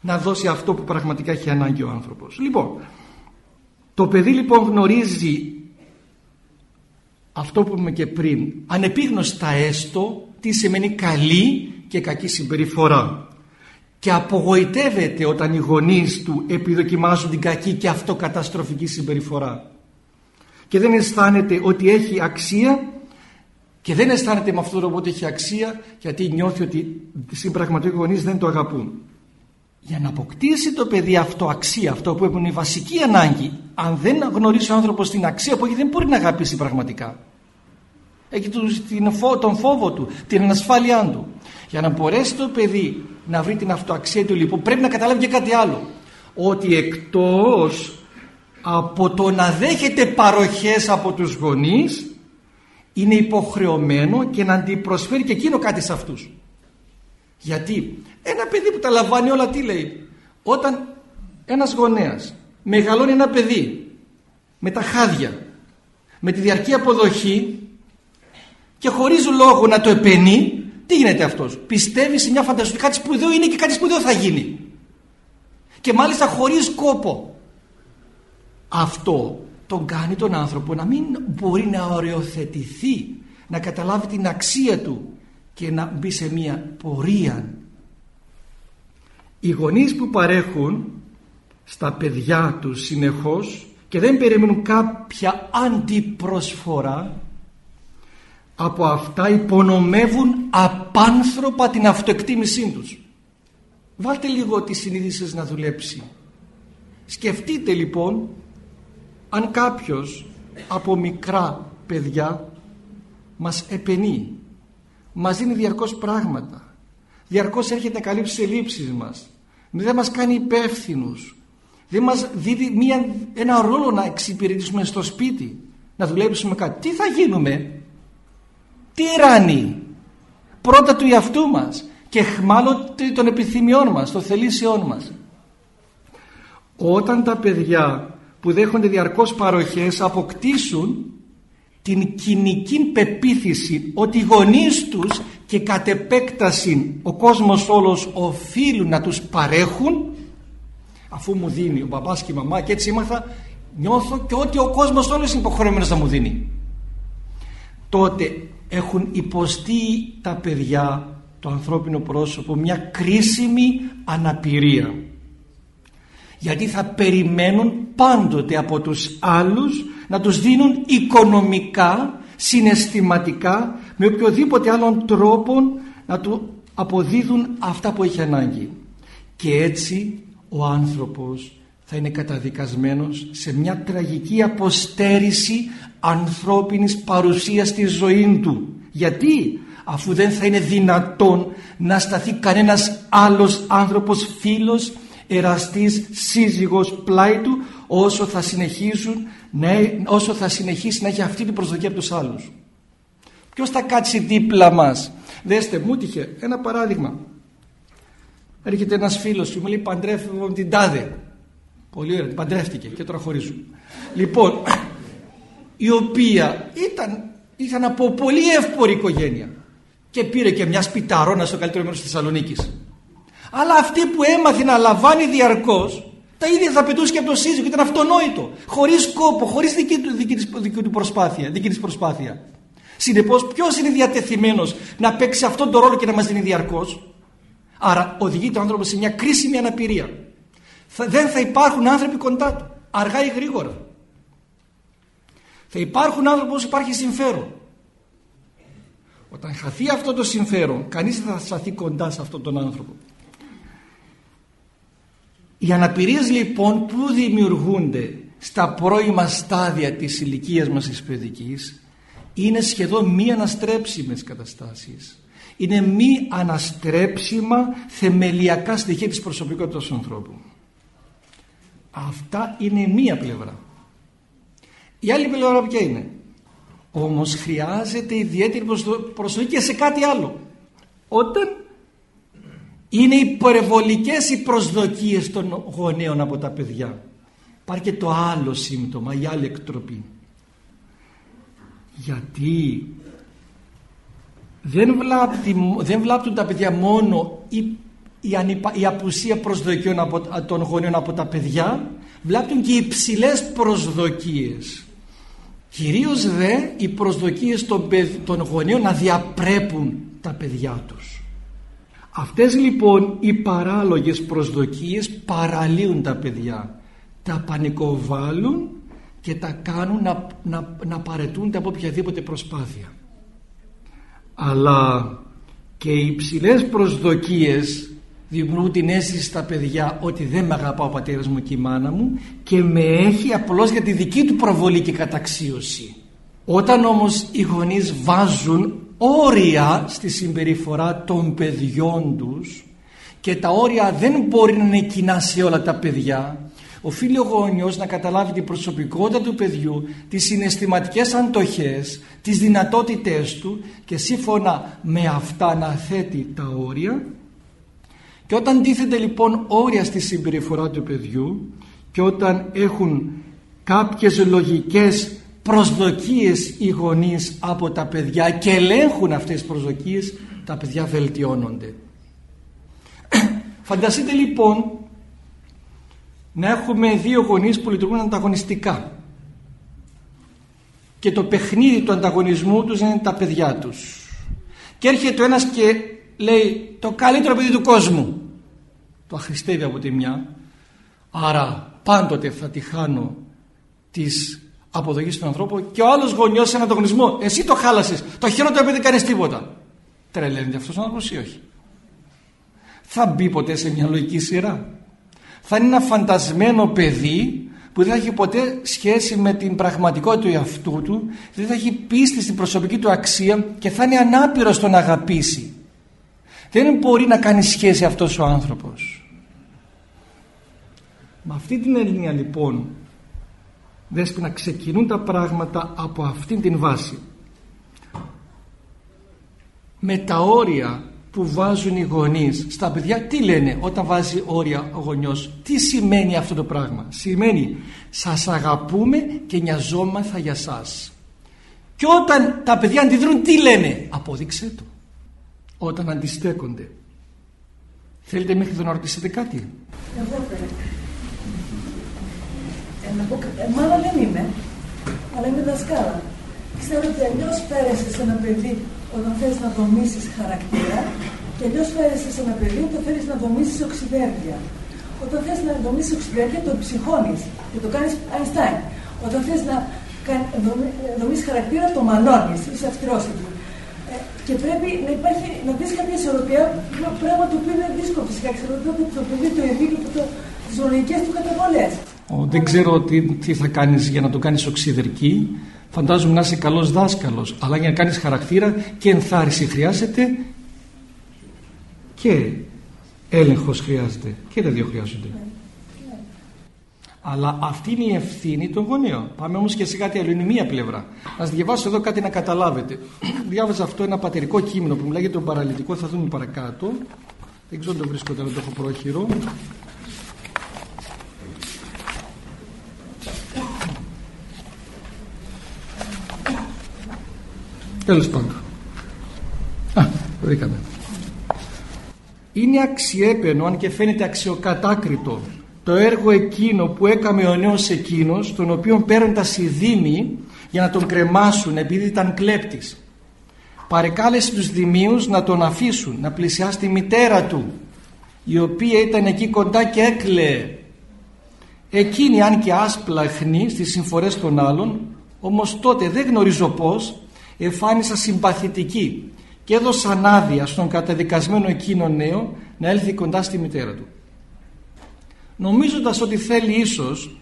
να δώσει αυτό που πραγματικά έχει ανάγκη ο άνθρωπος. Λοιπόν το παιδί λοιπόν γνωρίζει αυτό που είπαμε και πριν. Ανεπίγνωστα έστω τι σημαίνει καλή και κακή συμπεριφορά και απογοητεύεται όταν οι γονείς του επιδοκιμάζουν την κακή και αυτοκαταστροφική συμπεριφορά. Και δεν αισθάνεται ότι έχει αξία και δεν αισθάνεται με αυτόν τον τρόπο ότι έχει αξία γιατί νιώθει ότι οι πραγματικοί γονείς δεν το αγαπούν. Για να αποκτήσει το παιδί αυτό αξία αυτό που είναι η βασική ανάγκη αν δεν γνωρίσει ο άνθρωπος την αξία που έχει δεν μπορεί να αγαπήσει πραγματικά. Έχει τον φόβο του, την ανασφάλειά του. Για να μπορέσει το παιδί να βρει την αυτοαξία του λοιπόν πρέπει να καταλάβει και κάτι άλλο. Ότι εκτός από το να δέχεται παροχές από τους γονείς είναι υποχρεωμένο και να αντιπροσφέρει και εκείνο κάτι σε αυτούς. Γιατί ένα παιδί που τα λαμβάνει όλα τι λέει; Όταν ένας γονέας μεγαλώνει ένα παιδί με τα χάδια, με τη διαρκή αποδοχή και χωρίς λόγο να το επενεί τι γίνεται αυτός; Πιστεύει σε μια φαντασία ότι κάτι σπουδαίο είναι και κάτι σπουδαίο θα γίνει. Και μάλιστα χωρίς κόπο αυτό τον κάνει τον άνθρωπο να μην μπορεί να οριοθετηθεί να καταλάβει την αξία του και να μπει σε μια πορεία. Οι γονείς που παρέχουν στα παιδιά τους συνεχώς και δεν περιμένουν κάποια αντιπροσφορά από αυτά υπονομεύουν απάνθρωπα την αυτοεκτίμησή τους. Βάλτε λίγο τη συνείδηση να δουλέψει. Σκεφτείτε λοιπόν αν κάποιος από μικρά παιδιά μας επενεί, μας δίνει διαρκώς πράγματα, διαρκώς έρχεται να καλύψει τις ελλείψεις μας, δεν μας κάνει υπεύθυνους, δεν μας δίδει μια, ένα ρόλο να εξυπηρετήσουμε στο σπίτι, να δουλέψουμε κάτι. Τι θα γίνουμε, τυράννη πρώτα του εαυτού μας και μάλλον των επιθυμιών μας, των θελήσεών μας. Όταν τα παιδιά που δέχονται διαρκώς παροχές αποκτήσουν την κοινική πεποίθηση ότι οι γονείς τους και κατ' επέκταση ο κόσμος όλος οφείλουν να τους παρέχουν αφού μου δίνει ο μπαμπάς και η μαμά και έτσι ήμαθα νιώθω και ότι ο κόσμος όλος είναι υποχρεωμένος να μου δίνει τότε έχουν υποστεί τα παιδιά το ανθρώπινο πρόσωπο μια κρίσιμη αναπηρία. Γιατί θα περιμένουν πάντοτε από τους άλλους να τους δίνουν οικονομικά, συναισθηματικά με οποιοδήποτε άλλον τρόπο να του αποδίδουν αυτά που έχει ανάγκη. Και έτσι ο άνθρωπος θα είναι καταδικασμένος σε μια τραγική αποστέρηση ανθρώπινης παρουσίας στη ζωή του. Γιατί; Αφού δεν θα είναι δυνατόν να σταθεί κανένας άλλος άνθρωπος φίλος εραστής σύζυγος πλάι του όσο θα, συνεχίσουν, όσο θα συνεχίσει να έχει αυτή την προσδοκία από τους άλλους. Ποιος θα κάτσει δίπλα μας; Δέστε μου τύχε ένα παράδειγμα. Έρχεται ένας φίλος και μου λέει παντρεύω την τάδε πολύ ωραία την παντρεύτηκε και τώρα χωρίζουν. Λοιπόν η οποία ήταν, ήταν από πολύ εύπορη οικογένεια και πήρε και μια σπιταρώνα στο καλύτερο μέρος της Θεσσαλονίκης. Αλλά αυτή που έμαθε να λαμβάνει διαρκώς τα ίδια θα πετούσε και από το σύζυγο ήταν αυτονόητο. Χωρίς κόπο, χωρίς δική του, δική, δική του προσπάθεια, δική της προσπάθεια. Συνεπώς ποιος είναι διατεθειμένος να παίξει αυτόν τον ρόλο και να μας δίνει διαρκώς; Άρα οδηγείται ο άνθρωπος σε μια κρίσιμη αναπηρία. θα, δεν θα υπάρχουν άνθρωποι κοντά του αργά ή γρήγορα θα υπάρχουν άνθρωποι όπως υπάρχει συμφέρον όταν χαθεί αυτό το συμφέρον κανείς δεν θα σταθεί κοντά σε αυτόν τον άνθρωπο οι αναπηρίες λοιπόν που δημιουργούνται στα πρώιμα στάδια της ηλικίας μας της παιδικής είναι σχεδόν μη αναστρέψιμες καταστάσεις. Είναι μη αναστρέψιμα θεμελιακά στοιχεία της προσωπικότητας του ανθρώπου. Αυτά είναι μία πλευρά. Η άλλη πλευρά ποια είναι; Όμως χρειάζεται ιδιαίτερη προσοχή και σε κάτι άλλο. Όταν είναι υπερβολικές οι προσδοκίες των γονέων από τα παιδιά. Υπάρχει και το άλλο σύμπτωμα, η άλλη εκτροπή. Γιατί δεν, βλάπτει, δεν βλάπτουν τα παιδιά μόνο η, η, η απουσία προσδοκιών από, των γονέων από τα παιδιά, βλάπτουν και οι υψηλές προσδοκίες. Κυρίως δε οι προσδοκίες των, των γονέων να διαπρέπουν τα παιδιά τους. Αυτές λοιπόν οι παράλογες προσδοκίες παραλύουν τα παιδιά. Τα πανικοβάλλουν και τα κάνουν να, να, να παρετούνται από οποιαδήποτε προσπάθεια. Αλλά και οι υψηλές προσδοκίες δημιουργούν την αίσθηση στα παιδιά ότι δεν με αγαπά ο πατέρας μου και η μάνα μου και με έχει απλώς για τη δική του προβολή και καταξίωση. Όταν όμως οι γονείς βάζουν όρια στη συμπεριφορά των παιδιών τους και τα όρια δεν μπορεί να είναι κοινά σε όλα τα παιδιά οφείλει ο γόνιος να καταλάβει την προσωπικότητα του παιδιού τις συναισθηματικές αντοχές τις δυνατότητές του και σύμφωνα με αυτά να θέτει τα όρια και όταν τίθεται λοιπόν όρια στη συμπεριφορά του παιδιού και όταν έχουν κάποιες λογικές προσδοκίες οι γονείς από τα παιδιά και ελέγχουν αυτές τις προσδοκίες τα παιδιά βελτιώνονται. Φανταστείτε λοιπόν να έχουμε δύο γονείς που λειτουργούν ανταγωνιστικά. Και το παιχνίδι του ανταγωνισμού τους είναι τα παιδιά τους. Και έρχεται ο ένας και λέει το καλύτερο παιδί του κόσμου το αχρηστεύει από τη μια άρα πάντοτε θα τη χάνω της αποδοχή στον ανθρώπου και ο άλλος γονιός σε έναν ανταγωνισμό. Εσύ το χάλασες. Το χειρότερο επειδή δεν κάνεις τίποτα. Τρελαίνεται αυτός ο άνθρωπος ή όχι; Θα μπει ποτέ σε μια λογική σειρά; Θα είναι ένα φαντασμένο παιδί που δεν θα έχει ποτέ σχέση με την πραγματικότητα του εαυτού του, δεν θα έχει πίστη στην προσωπική του αξία και θα είναι ανάπηρος στο να αγαπήσει. Δεν μπορεί να κάνει σχέση αυτός ο άνθρωπος. Με αυτή την έννοια λοιπόν να ξεκινούν τα πράγματα από αυτήν την βάση. Με τα όρια που βάζουν οι γονείς στα παιδιά τι λένε όταν βάζει όρια ο γονιός; Τι σημαίνει αυτό το πράγμα; Σημαίνει σας αγαπούμε και νοιαζόμαθα για σας και όταν τα παιδιά αντιδρούν τι λένε; Απόδειξε το όταν αντιστέκονται. Θέλετε μέχρι να ρωτήσετε κάτι; Εγώ θέλω. Ε, να πω, ε, μάλλον δεν είμαι, αλλά είμαι δασκάλα. Ξέρω ότι αλλιώς φέρεσαι σε ένα παιδί όταν θέλει να δομήσεις χαρακτήρα και αλλιώς φέρεσαι σε ένα παιδί όταν θέλεις να δομήσεις οξυδέρβεια. Όταν θες να δομήσεις οξυδέρβεια, το ψυχώνεις και το κάνεις Einstein. Όταν θες να δομήσεις χαρακτήρα, το μαλώνεις, είσαι αυστηρό εκεί. Ε, και πρέπει να υπάρχει, να δεις κάποια ισορροπία, πράγμα το οποίο είναι δύσκολο φυσικά. Ξέρω ότι το παιδί το ειδίκιο από τις ζωολογικέ του καταβολές. Δεν ξέρω τι, τι θα κάνεις για να το κάνεις οξυδερκή. Φαντάζομαι να είσαι καλός δάσκαλος, αλλά για να κάνεις χαρακτήρα και ενθάρρυνση χρειάζεται και έλεγχος χρειάζεται και τα δύο χρειάζονται. Αλλά αυτή είναι η ευθύνη των γονέων. Πάμε όμως και σε κάτι άλλο. Είναι μία πλευρά. Ας διαβάσω εδώ κάτι να καταλάβετε. Διάβαζα αυτό ένα πατερικό κείμενο που μιλάει για τον παραλυτικό. Θα δούμε παρακάτω. Δεν ξέρω αν το βρίσκω τώρα, το έχω πρόχειρο. Τέλος πάντων. Α, το δίκαμε. Είναι αξιέπαινο αν και φαίνεται αξιοκατάκριτο το έργο εκείνο που έκαμε ο νέος εκείνος τον οποίο παίρνουν τα σιδήμοι για να τον κρεμάσουν επειδή ήταν κλέπτης παρεκάλεσε τους δημίους να τον αφήσουν να πλησιάσει τη μητέρα του η οποία ήταν εκεί κοντά και έκλαιε εκείνη αν και άσπλαχνη στις συμφορές των άλλων όμως τότε δεν γνωρίζω πως εφάνισα συμπαθητική και έδωσαν άδεια στον καταδικασμένο εκείνο νέο να έλθει κοντά στη μητέρα του. Νομίζοντας ότι θέλει ίσως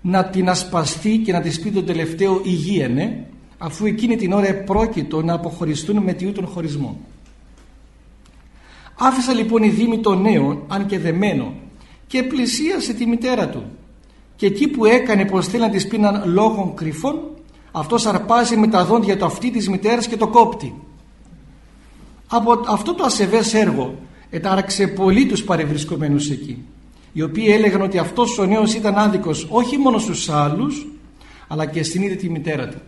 να την ασπαστεί και να της πει το τελευταίο υγιένε αφού εκείνη την ώρα επρόκειτο να αποχωριστούν με τιού χωρισμό. Άφησα λοιπόν η δήμη των νέων αν και δεμένο και πλησίασε τη μητέρα του. Και εκεί που έκανε πως θέλει να της πει έναν λόγο κρυφών αυτός αρπάζει με τα δόντια του αυτή της μητέρας και το κόπτει από αυτό το ασεβές έργο ετάραξε πολύ τους παρευρισκομένους εκεί οι οποίοι έλεγαν ότι αυτός ο νέος ήταν άδικος όχι μόνο στους άλλους αλλά και στην ίδια τη μητέρα του.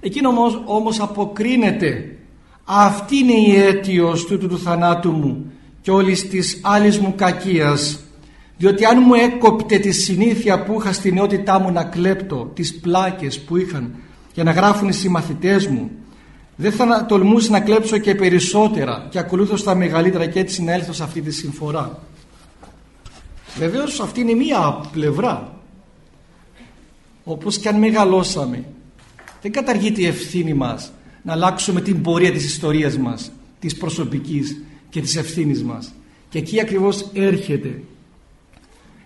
Εκείνο όμως, όμως αποκρίνεται αυτή είναι η αίτιος του, του, του θανάτου μου και όλης της άλλης μου κακίας διότι αν μου έκοπτε τη συνήθεια που είχα στην νεότητά μου να κλέπτω τις πλάκες που είχαν για να γράφουν οι συμμαθητές μου δεν θα τολμούσε να κλέψω και περισσότερα και ακολούθως στα μεγαλύτερα και έτσι να έλθω σε αυτή τη συμφορά Βεβαίως αυτή είναι μία πλευρά. Όπως και αν μεγαλώσαμε δεν καταργείται η ευθύνη μας να αλλάξουμε την πορεία της ιστορίας μας της προσωπικής και της ευθύνης μας. Και εκεί ακριβώς έρχεται.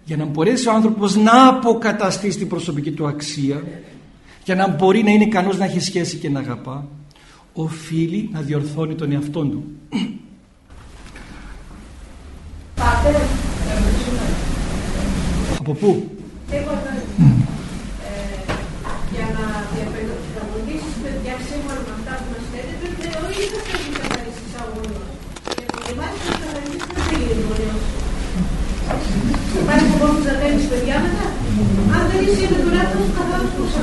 Για να μπορέσει ο άνθρωπος να αποκαταστήσει την προσωπική του αξία για να μπορεί να είναι ικανός να έχει σχέση και να αγαπά οφείλει να διορθώνει τον εαυτό του. Από πού; για να διαπαιδαγωγήσεις παιδιά σύμφωνα με αυτά που μας λέτε πρέπει ο ίδιος να έχει καθαρίσει αγώνος. Γιατί εμάς να καθαρίσεις δεν θέλει ο Υπάρχει ο να παίρνεις παιδιά μετά. Αν δεν είσαι με τον άνθρωπο καθόλου πώς θα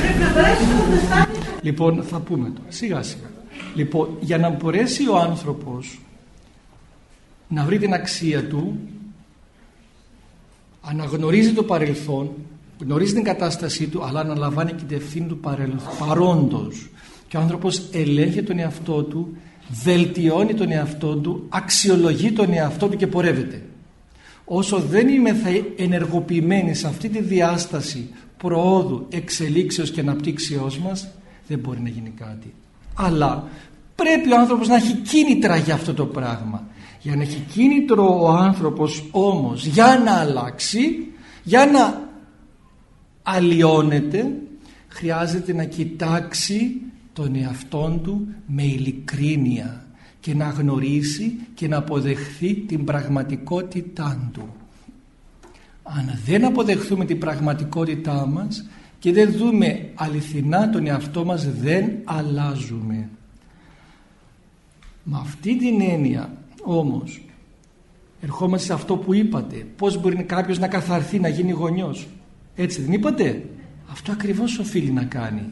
Πρέπει να περάσεις το στάδιο. Λοιπόν, θα πούμε τώρα, σιγά σιγά. Λοιπόν, για να μπορέσει ο άνθρωπος να βρει την αξία του αναγνωρίζει το παρελθόν γνωρίζει την κατάστασή του αλλά αναλαμβάνει και την ευθύνη του παρόντος. Και ο άνθρωπος ελέγχει τον εαυτό του βελτιώνει τον εαυτό του αξιολογεί τον εαυτό του και πορεύεται. Όσο δεν είμαι θα ενεργοποιημένοι σε αυτή τη διάσταση προόδου, εξελίξεως και αναπτύξεώς μας δεν μπορεί να γίνει κάτι. Αλλά πρέπει ο άνθρωπος να έχει κίνητρα για αυτό το πράγμα για να έχει κίνητρο ο άνθρωπος όμως για να αλλάξει για να αλλοιώνεται χρειάζεται να κοιτάξει τον εαυτόν του με ειλικρίνεια και να γνωρίσει και να αποδεχθεί την πραγματικότητά του. Αν δεν αποδεχθούμε την πραγματικότητά μας και δεν δούμε αληθινά τον εαυτό μας δεν αλλάζουμε. Με αυτή την έννοια όμως ερχόμαστε σε αυτό που είπατε. Πως μπορεί κάποιος να καθαρθεί να γίνει γονιός. Έτσι δεν είπατε; Αυτό ακριβώς οφείλει να κάνει.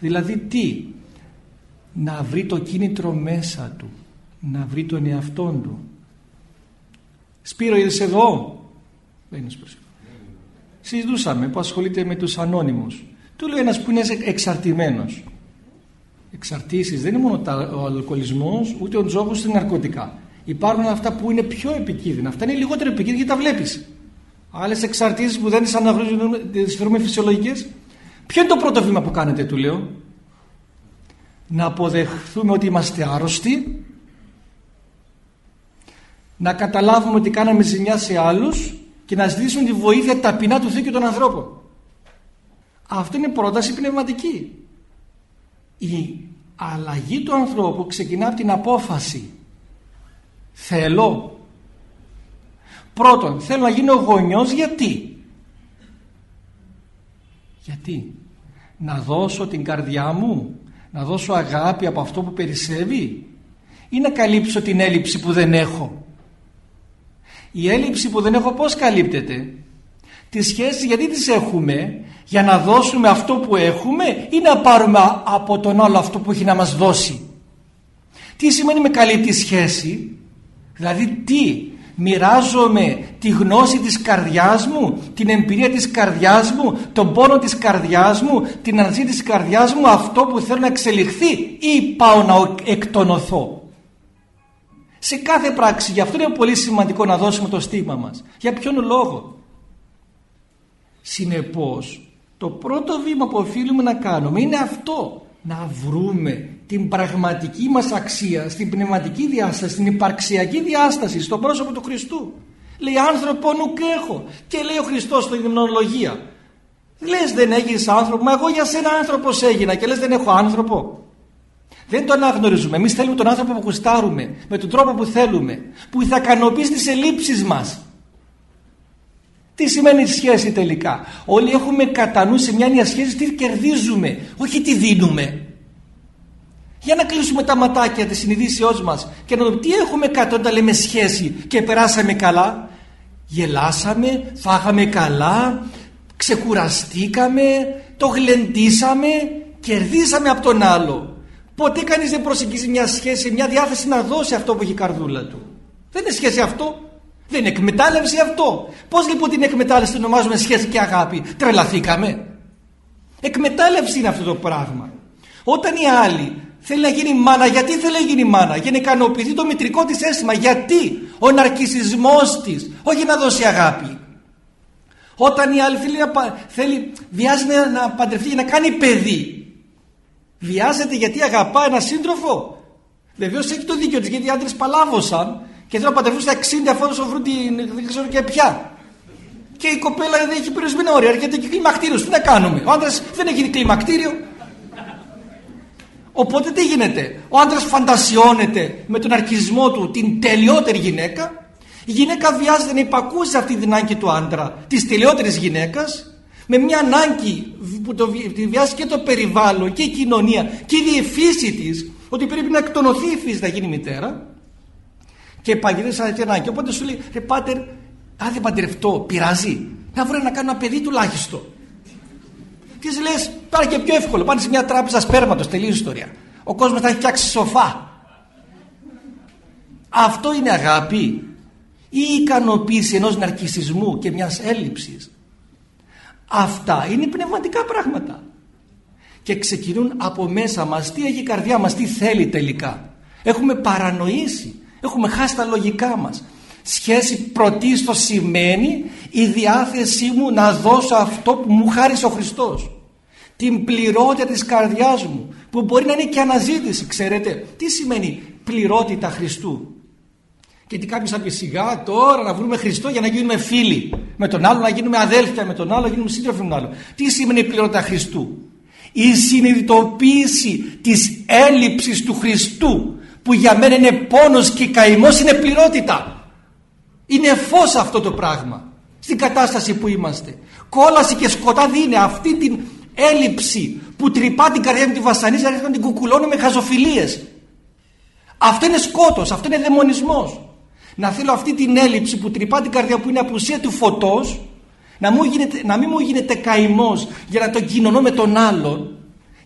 Δηλαδή τι; Να βρει το κίνητρο μέσα του. Να βρει τον εαυτόν του. Σπύρο είδες εδώ; Δεν συζητούσαμε που ασχολείται με τους ανώνυμους. Του λέει ένας που είναι εξαρτημένος. Εξαρτήσεις. Δεν είναι μόνο ο αλκοολισμός ούτε ο τζόγος είναι ναρκωτικά υπάρχουν αυτά που είναι πιο επικίνδυνα αυτά είναι λιγότερο επικίνδυνα γιατί τα βλέπεις άλλες εξαρτήσεις που δεν τις αναγνωρίζουμε τις θεωρούμε φυσιολογικές ποιο είναι το πρώτο βήμα που κάνετε του λέω να αποδεχθούμε ότι είμαστε άρρωστοι να καταλάβουμε ότι κάναμε ζημιά σε άλλους και να ζητήσουμε τη βοήθεια ταπεινά του Θεού και των ανθρώπων. Αυτό είναι πρόταση πνευματική. Η αλλαγή του ανθρώπου ξεκινά από την απόφαση. Θέλω. Πρώτον, θέλω να γίνω γονιός γιατί; Γιατί; Να δώσω την καρδιά μου, να δώσω αγάπη από αυτό που περισσεύει ή να καλύψω την έλλειψη που δεν έχω; Η έλλειψη που δεν έχω πώς καλύπτεται; Τις σχέσεις γιατί τις έχουμε; Για να δώσουμε αυτό που έχουμε ή να πάρουμε από τον άλλο αυτό που έχει να μας δώσει; Τι σημαίνει με καλύπτει σχέση; Δηλαδή τι; Μοιράζομαι τη γνώση της καρδιάς μου την εμπειρία της καρδιάς μου τον πόνο της καρδιάς μου την αναζήτηση της καρδιάς μου αυτό που θέλω να εξελιχθεί ή πάω να εκτονωθώ; Σε κάθε πράξη. Γι' αυτό είναι πολύ σημαντικό να δώσουμε το στίγμα μας. Για ποιον λόγο; Συνεπώς, το πρώτο βήμα που οφείλουμε να κάνουμε είναι αυτό. Να βρούμε την πραγματική μας αξία στην πνευματική διάσταση, στην υπαρξιακή διάσταση, στο πρόσωπο του Χριστού. Λέει άνθρωπο νουκ έχω. Και λέει ο Χριστός στην υμνολογία. Λες δεν έγινες άνθρωπο, μα εγώ για σένα άνθρωπος έγινα και λες δεν έχω άνθρωπο. Δεν τον αναγνωρίζουμε. Εμείς θέλουμε τον άνθρωπο που γουστάρουμε, με τον τρόπο που θέλουμε, που θα ικανοποιήσει τις ελλείψεις μας. Τι σημαίνει σχέση τελικά; Όλοι έχουμε κατά νου σε μια νέα σχέση τι κερδίζουμε, όχι τι δίνουμε. Για να κλείσουμε τα ματάκια της συνειδήσεώς μας και να δούμε τι έχουμε κατά όταν λέμε σχέση και περάσαμε καλά. Γελάσαμε, φάγαμε καλά, ξεκουραστήκαμε, το γλεντήσαμε, κερδίσαμε από τον άλλο. Ποτέ κανείς δεν προσεγγίζει μια σχέση, μια διάθεση να δώσει αυτό που έχει η καρδούλα του. Δεν είναι σχέση αυτό. Δεν είναι εκμετάλλευση αυτό. Πώς λοιπόν την εκμετάλλευση την ονομάζουμε σχέση και αγάπη; Τρελαθήκαμε. Εκμετάλλευση είναι αυτό το πράγμα. Όταν η άλλη θέλει να γίνει μάνα, γιατί θέλει να γίνει μάνα, για να ικανοποιηθεί το μητρικό της αίσθημα. Γιατί; Ο ναρκισισμός της, όχι να δώσει αγάπη. Όταν η άλλη θέλει, να, θέλει βιάζει να παντρευτεί για να κάνει παιδί, Βιάζεται γιατί αγαπά ένα σύντροφο. Βεβαίως έχει το δίκιο της γιατί οι άντρες παλάβωσαν και θέλουν να παντρευτούν στα 60 αφού βρουν την. δεν ξέρω και πια. Και η κοπέλα δεν έχει περιορισμένο όρια, έρχεται και κλιμακτήριο. Τι να κάνουμε; Ο άντρας δεν έχει κλιμακτήριο. Οπότε τι γίνεται; Ο άντρας φαντασιώνεται με τον αρκισμό του την τελειότερη γυναίκα. Η γυναίκα βιάζεται να υπακούσει αυτή την ανάγκη του άντρα, της τελειότερης γυναίκας με μια ανάγκη που το, τη βιάζει και το περιβάλλον και η κοινωνία και η διεφύση της ότι πρέπει να εκτονωθεί η φύση να γίνει μητέρα και παγιδεύει σαν τέτοια ανάγκη. Οπότε σου λέει, ρε πάτερ, αν δεν παντρευτώ, πειράζει. Να βρω να κάνω ένα παιδί τουλάχιστον. Και λες, πάρε και πιο εύκολο. Πάνε σε μια τράπεζα σπέρματος, τελείως ιστορία. Ο κόσμος θα έχει φτιάξει σοφά. Αυτό είναι αγάπη ή ικανοποίηση ενός ναρκισισμού και μιας έλλειψης. Αυτά είναι πνευματικά πράγματα. Και ξεκινούν από μέσα μας τι έχει η καρδιά μας, τι θέλει τελικά. Έχουμε παρανοήσει, έχουμε χάσει τα λογικά μας. Σχέση πρωτίστως σημαίνει η διάθεσή μου να δώσω αυτό που μου χάρισε ο Χριστός. Την πληρότητα της καρδιάς μου που μπορεί να είναι και αναζήτηση. Ξέρετε τι σημαίνει πληρότητα Χριστού; Γιατί κάποιος θα πει σιγά τώρα να βρούμε Χριστό για να γίνουμε φίλοι. Με τον άλλο να γίνουμε αδέλφια, με τον άλλο να γίνουμε σύντροφοι με τον άλλο. Τι σημαίνει η πληρότητα Χριστού; Η συνειδητοποίηση της έλλειψης του Χριστού που για μένα είναι πόνος και καημός είναι πληρότητα. Είναι φως αυτό το πράγμα στην κατάσταση που είμαστε. Κόλαση και σκοτάδι είναι αυτή την έλλειψη που τρυπά την καρδιά μου τη βασανίζει να την κουκουλώνει με χαζοφιλίες. Αυτό είναι σκότος, αυτό είναι δαιμονισμός να θέλω αυτή την έλλειψη που τρυπά την καρδιά που είναι απουσία του φωτός να, μου γίνεται, να μην μου γίνεται καημός για να τον κοινωνώ με τον άλλον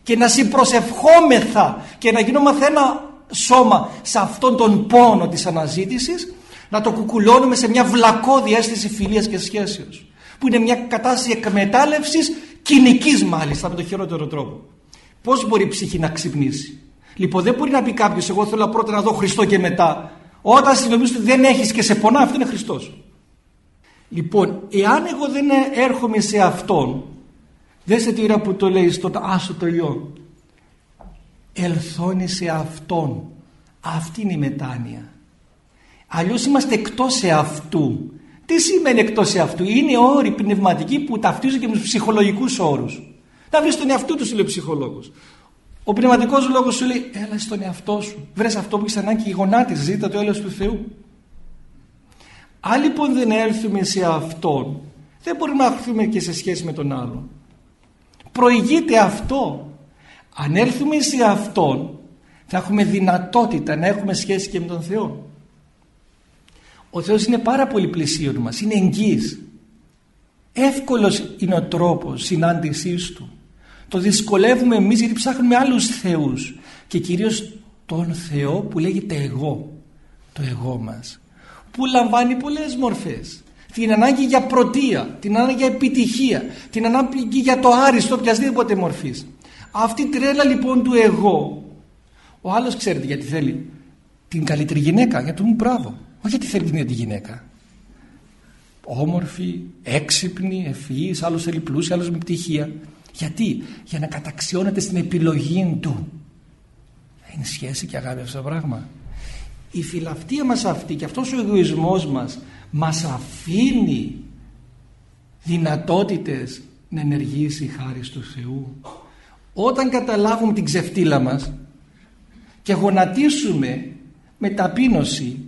και να συμπροσευχόμεθα και να γινόμαστε ένα σώμα σε αυτόν τον πόνο της αναζήτησης να το κουκουλώνουμε σε μια βλακώδη αίσθηση φιλίας και σχέσεως που είναι μια κατάσταση εκμετάλλευσης κοινικής μάλιστα με τον χειρότερο τρόπο. Πώς μπορεί η ψυχή να ξυπνήσει; Λοιπόν δεν μπορεί να πει κάποιος εγώ θέλω πρώτα να δω Χριστό και μετά. Όταν συνειδητοποιείς ότι δεν έχεις και σε πονά αυτό είναι Χριστός. Λοιπόν εάν εγώ δεν έρχομαι σε Αυτόν δέστε τη ώρα που το λέει στον άσο το ιό ελθώνει σε Αυτόν. Αυτή είναι η μετάνοια. Αλλιώς είμαστε εκτός αυτού. Τι σημαίνει εκτός αυτού. Είναι όροι πνευματικοί που ταυτίζουν και με τους ψυχολογικούς όρους. Να βρεις τον εαυτό τους σου λέει ο ψυχολόγος. Ο πνευματικός λόγος σου λέει έλα στον εαυτό σου. Βρες αυτό που έχεις ανάγκη η γονάτη ζήτα το έλεος του Θεού. Αν λοιπόν δεν έρθουμε σε Αυτόν δεν μπορούμε να έρθουμε και σε σχέση με τον άλλον. Προηγείται αυτό. Αν έρθουμε σε Αυτόν θα έχουμε δυνατότητα να έχουμε σχέση και με τον Θεό. Ο Θεός είναι πάρα πολύ πλησίον μας, είναι εγγύης. Εύκολος είναι ο τρόπος συνάντησής Του. Το δυσκολεύουμε εμείς γιατί ψάχνουμε άλλους θεούς και κυρίως τον Θεό που λέγεται εγώ, το εγώ μας που λαμβάνει πολλές μορφές την ανάγκη για πρωτεία, την ανάγκη για επιτυχία, την ανάγκη για το άριστο οποιασδήποτε μορφής. Αυτή η τρέλα λοιπόν του εγώ, ο άλλος ξέρετε γιατί θέλει την καλύτερη γυναίκα, για το μου μπράβο, όχι γιατί θέλεις την ίδια γυναίκα; Όμορφη, έξυπνη, ευφυής, άλλος θέλει πλούσια, άλλος με πτυχία. Γιατί, για να καταξιώνεται στην επιλογή του. Είναι σχέση και αγάπη αυτό το πράγμα. Η φιλαυτία μας αυτή και αυτός ο εγωισμός μας μας αφήνει δυνατότητες να ενεργήσει η χάρη του Θεού. Όταν καταλάβουμε την ξεφτύλα μας και γονατίσουμε με ταπείνωση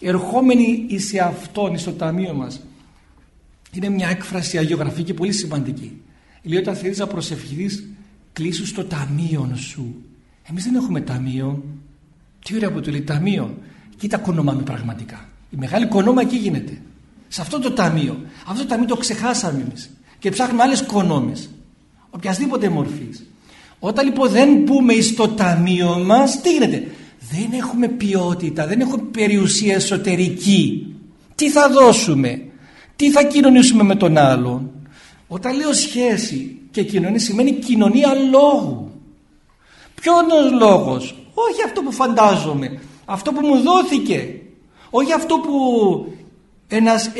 ερχόμενοι εις αυτόν, στο ταμείο μας είναι μια έκφραση αγιογραφική πολύ σημαντική. Λέει όταν θέλεις να προσευχηθείς κλείσου στο ταμείο σου. Εμείς δεν έχουμε ταμείο. Τι ωραία που του λέει ταμείο. Κοίτα κονομάμε πραγματικά. Η μεγάλη κονόμα εκεί γίνεται. Σε αυτό το ταμείο. Αυτό το ταμείο το ξεχάσαμε εμείς. Και ψάχνουμε άλλες κονόμες. Οποιασδήποτε μορφής. Όταν λοιπόν δεν μπούμε στο ταμείο μας τι γίνεται; Δεν έχουμε ποιότητα, δεν έχουμε περιουσία εσωτερική. Τι θα δώσουμε, τι θα κοινωνήσουμε με τον άλλον. Όταν λέω σχέση και κοινωνία σημαίνει κοινωνία λόγου. Ποιο είναι ο λόγος, όχι αυτό που φαντάζομαι, αυτό που μου δόθηκε, όχι αυτό που ένας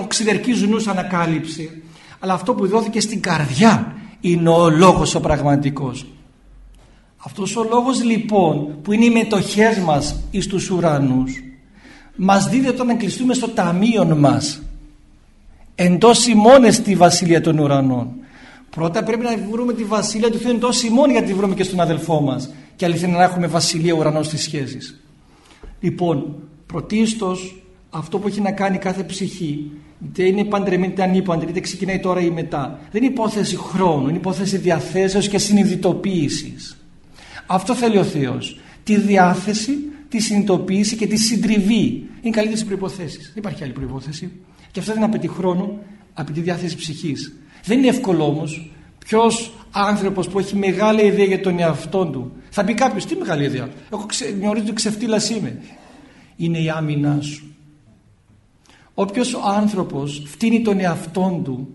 οξυδερκής νους ανακάλυψε, αλλά αυτό που δόθηκε στην καρδιά είναι ο λόγος ο πραγματικός. Αυτός ο λόγος λοιπόν που είναι οι μετοχές μας εις τους ουρανούς μας δίδει όταν να κλειστούμε στο ταμείο μας εντός ημών στη βασιλεία των ουρανών. Πρώτα πρέπει να βρούμε τη βασιλεία του Θεού εντός ημών για να τη βρούμε και στον αδελφό μας και αληθινά να έχουμε βασιλεία ουρανών στις σχέσεις. Λοιπόν, πρωτίστως αυτό που έχει να κάνει κάθε ψυχή είτε είναι παντρεμένη είτε ανήπαντρη είτε ξεκινάει τώρα ή μετά δεν είναι υπόθεση χρόνου, είναι υπόθεση διαθέσεως και συνειδητοποίησης. Αυτό θέλει ο Θεός. Τη διάθεση, τη συνειδητοποίηση και τη συντριβή. Είναι καλύτερες προποθέσει. Δεν υπάρχει άλλη προπόθεση. Και αυτό δεν απαιτεί χρόνο, απαιτεί διάθεση ψυχής. Δεν είναι εύκολο όμως. Ποιος άνθρωπος που έχει μεγάλη ιδέα για τον εαυτό του, θα πει κάποιος, τι μεγάλη ιδέα; Εγώ γνωρίζω ότι ξεφτύλας είμαι. Είναι η άμυνά σου. Όποιος ο άνθρωπος φτύνει τον εαυτό του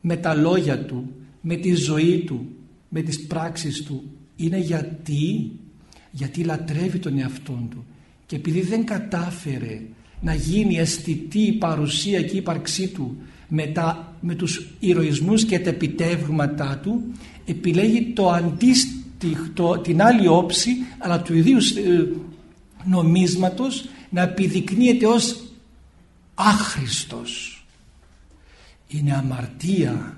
με τα λόγια του, με τη ζωή του, με τις πράξεις του είναι γιατί γιατί λατρεύει τον εαυτό του. Και επειδή δεν κατάφερε να γίνει αισθητή η παρουσία και η ύπαρξή του με, τα, με τους ηρωισμούς και τα επιτεύγματά του επιλέγει το αντίστοιχο, την άλλη όψη αλλά του ιδίου ε, νομίσματος να επιδεικνύεται ως άχρηστος. Είναι αμαρτία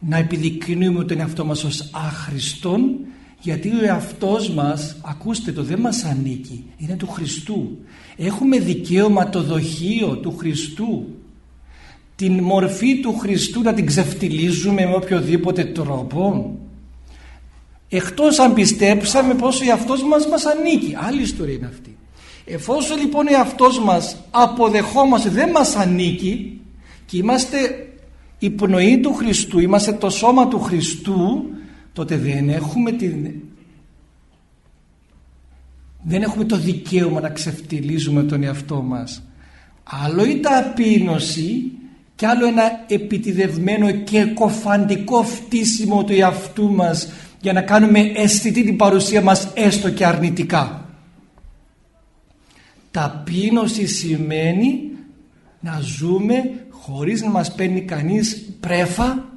να επιδεικνύουμε τον εαυτό μας ως άχρηστον γιατί ο εαυτός μας, ακούστε το, δεν μας ανήκει, είναι του Χριστού. Έχουμε δικαίωμα το δοχείο του Χριστού. Την μορφή του Χριστού να την ξεφτιλίζουμε με οποιοδήποτε τρόπο. Εκτός αν πιστέψαμε πως ο εαυτός μας μας ανήκει. Άλλη ιστορία είναι αυτή. Εφόσον λοιπόν ο εαυτός μας αποδεχόμαστε δεν μας ανήκει και είμαστε η πνοή του Χριστού, είμαστε το σώμα του Χριστού τότε δεν έχουμε την δεν έχουμε το δικαίωμα να ξεφτυλίζουμε τον εαυτό μας. Άλλο η ταπείνωση και άλλο ένα επιτιδευμένο και κοφαντικό φτύσιμο του εαυτού μας για να κάνουμε αισθητή την παρουσία μας έστω και αρνητικά. Ταπείνωση σημαίνει να ζούμε χωρίς να μας παίρνει κανείς πρέφα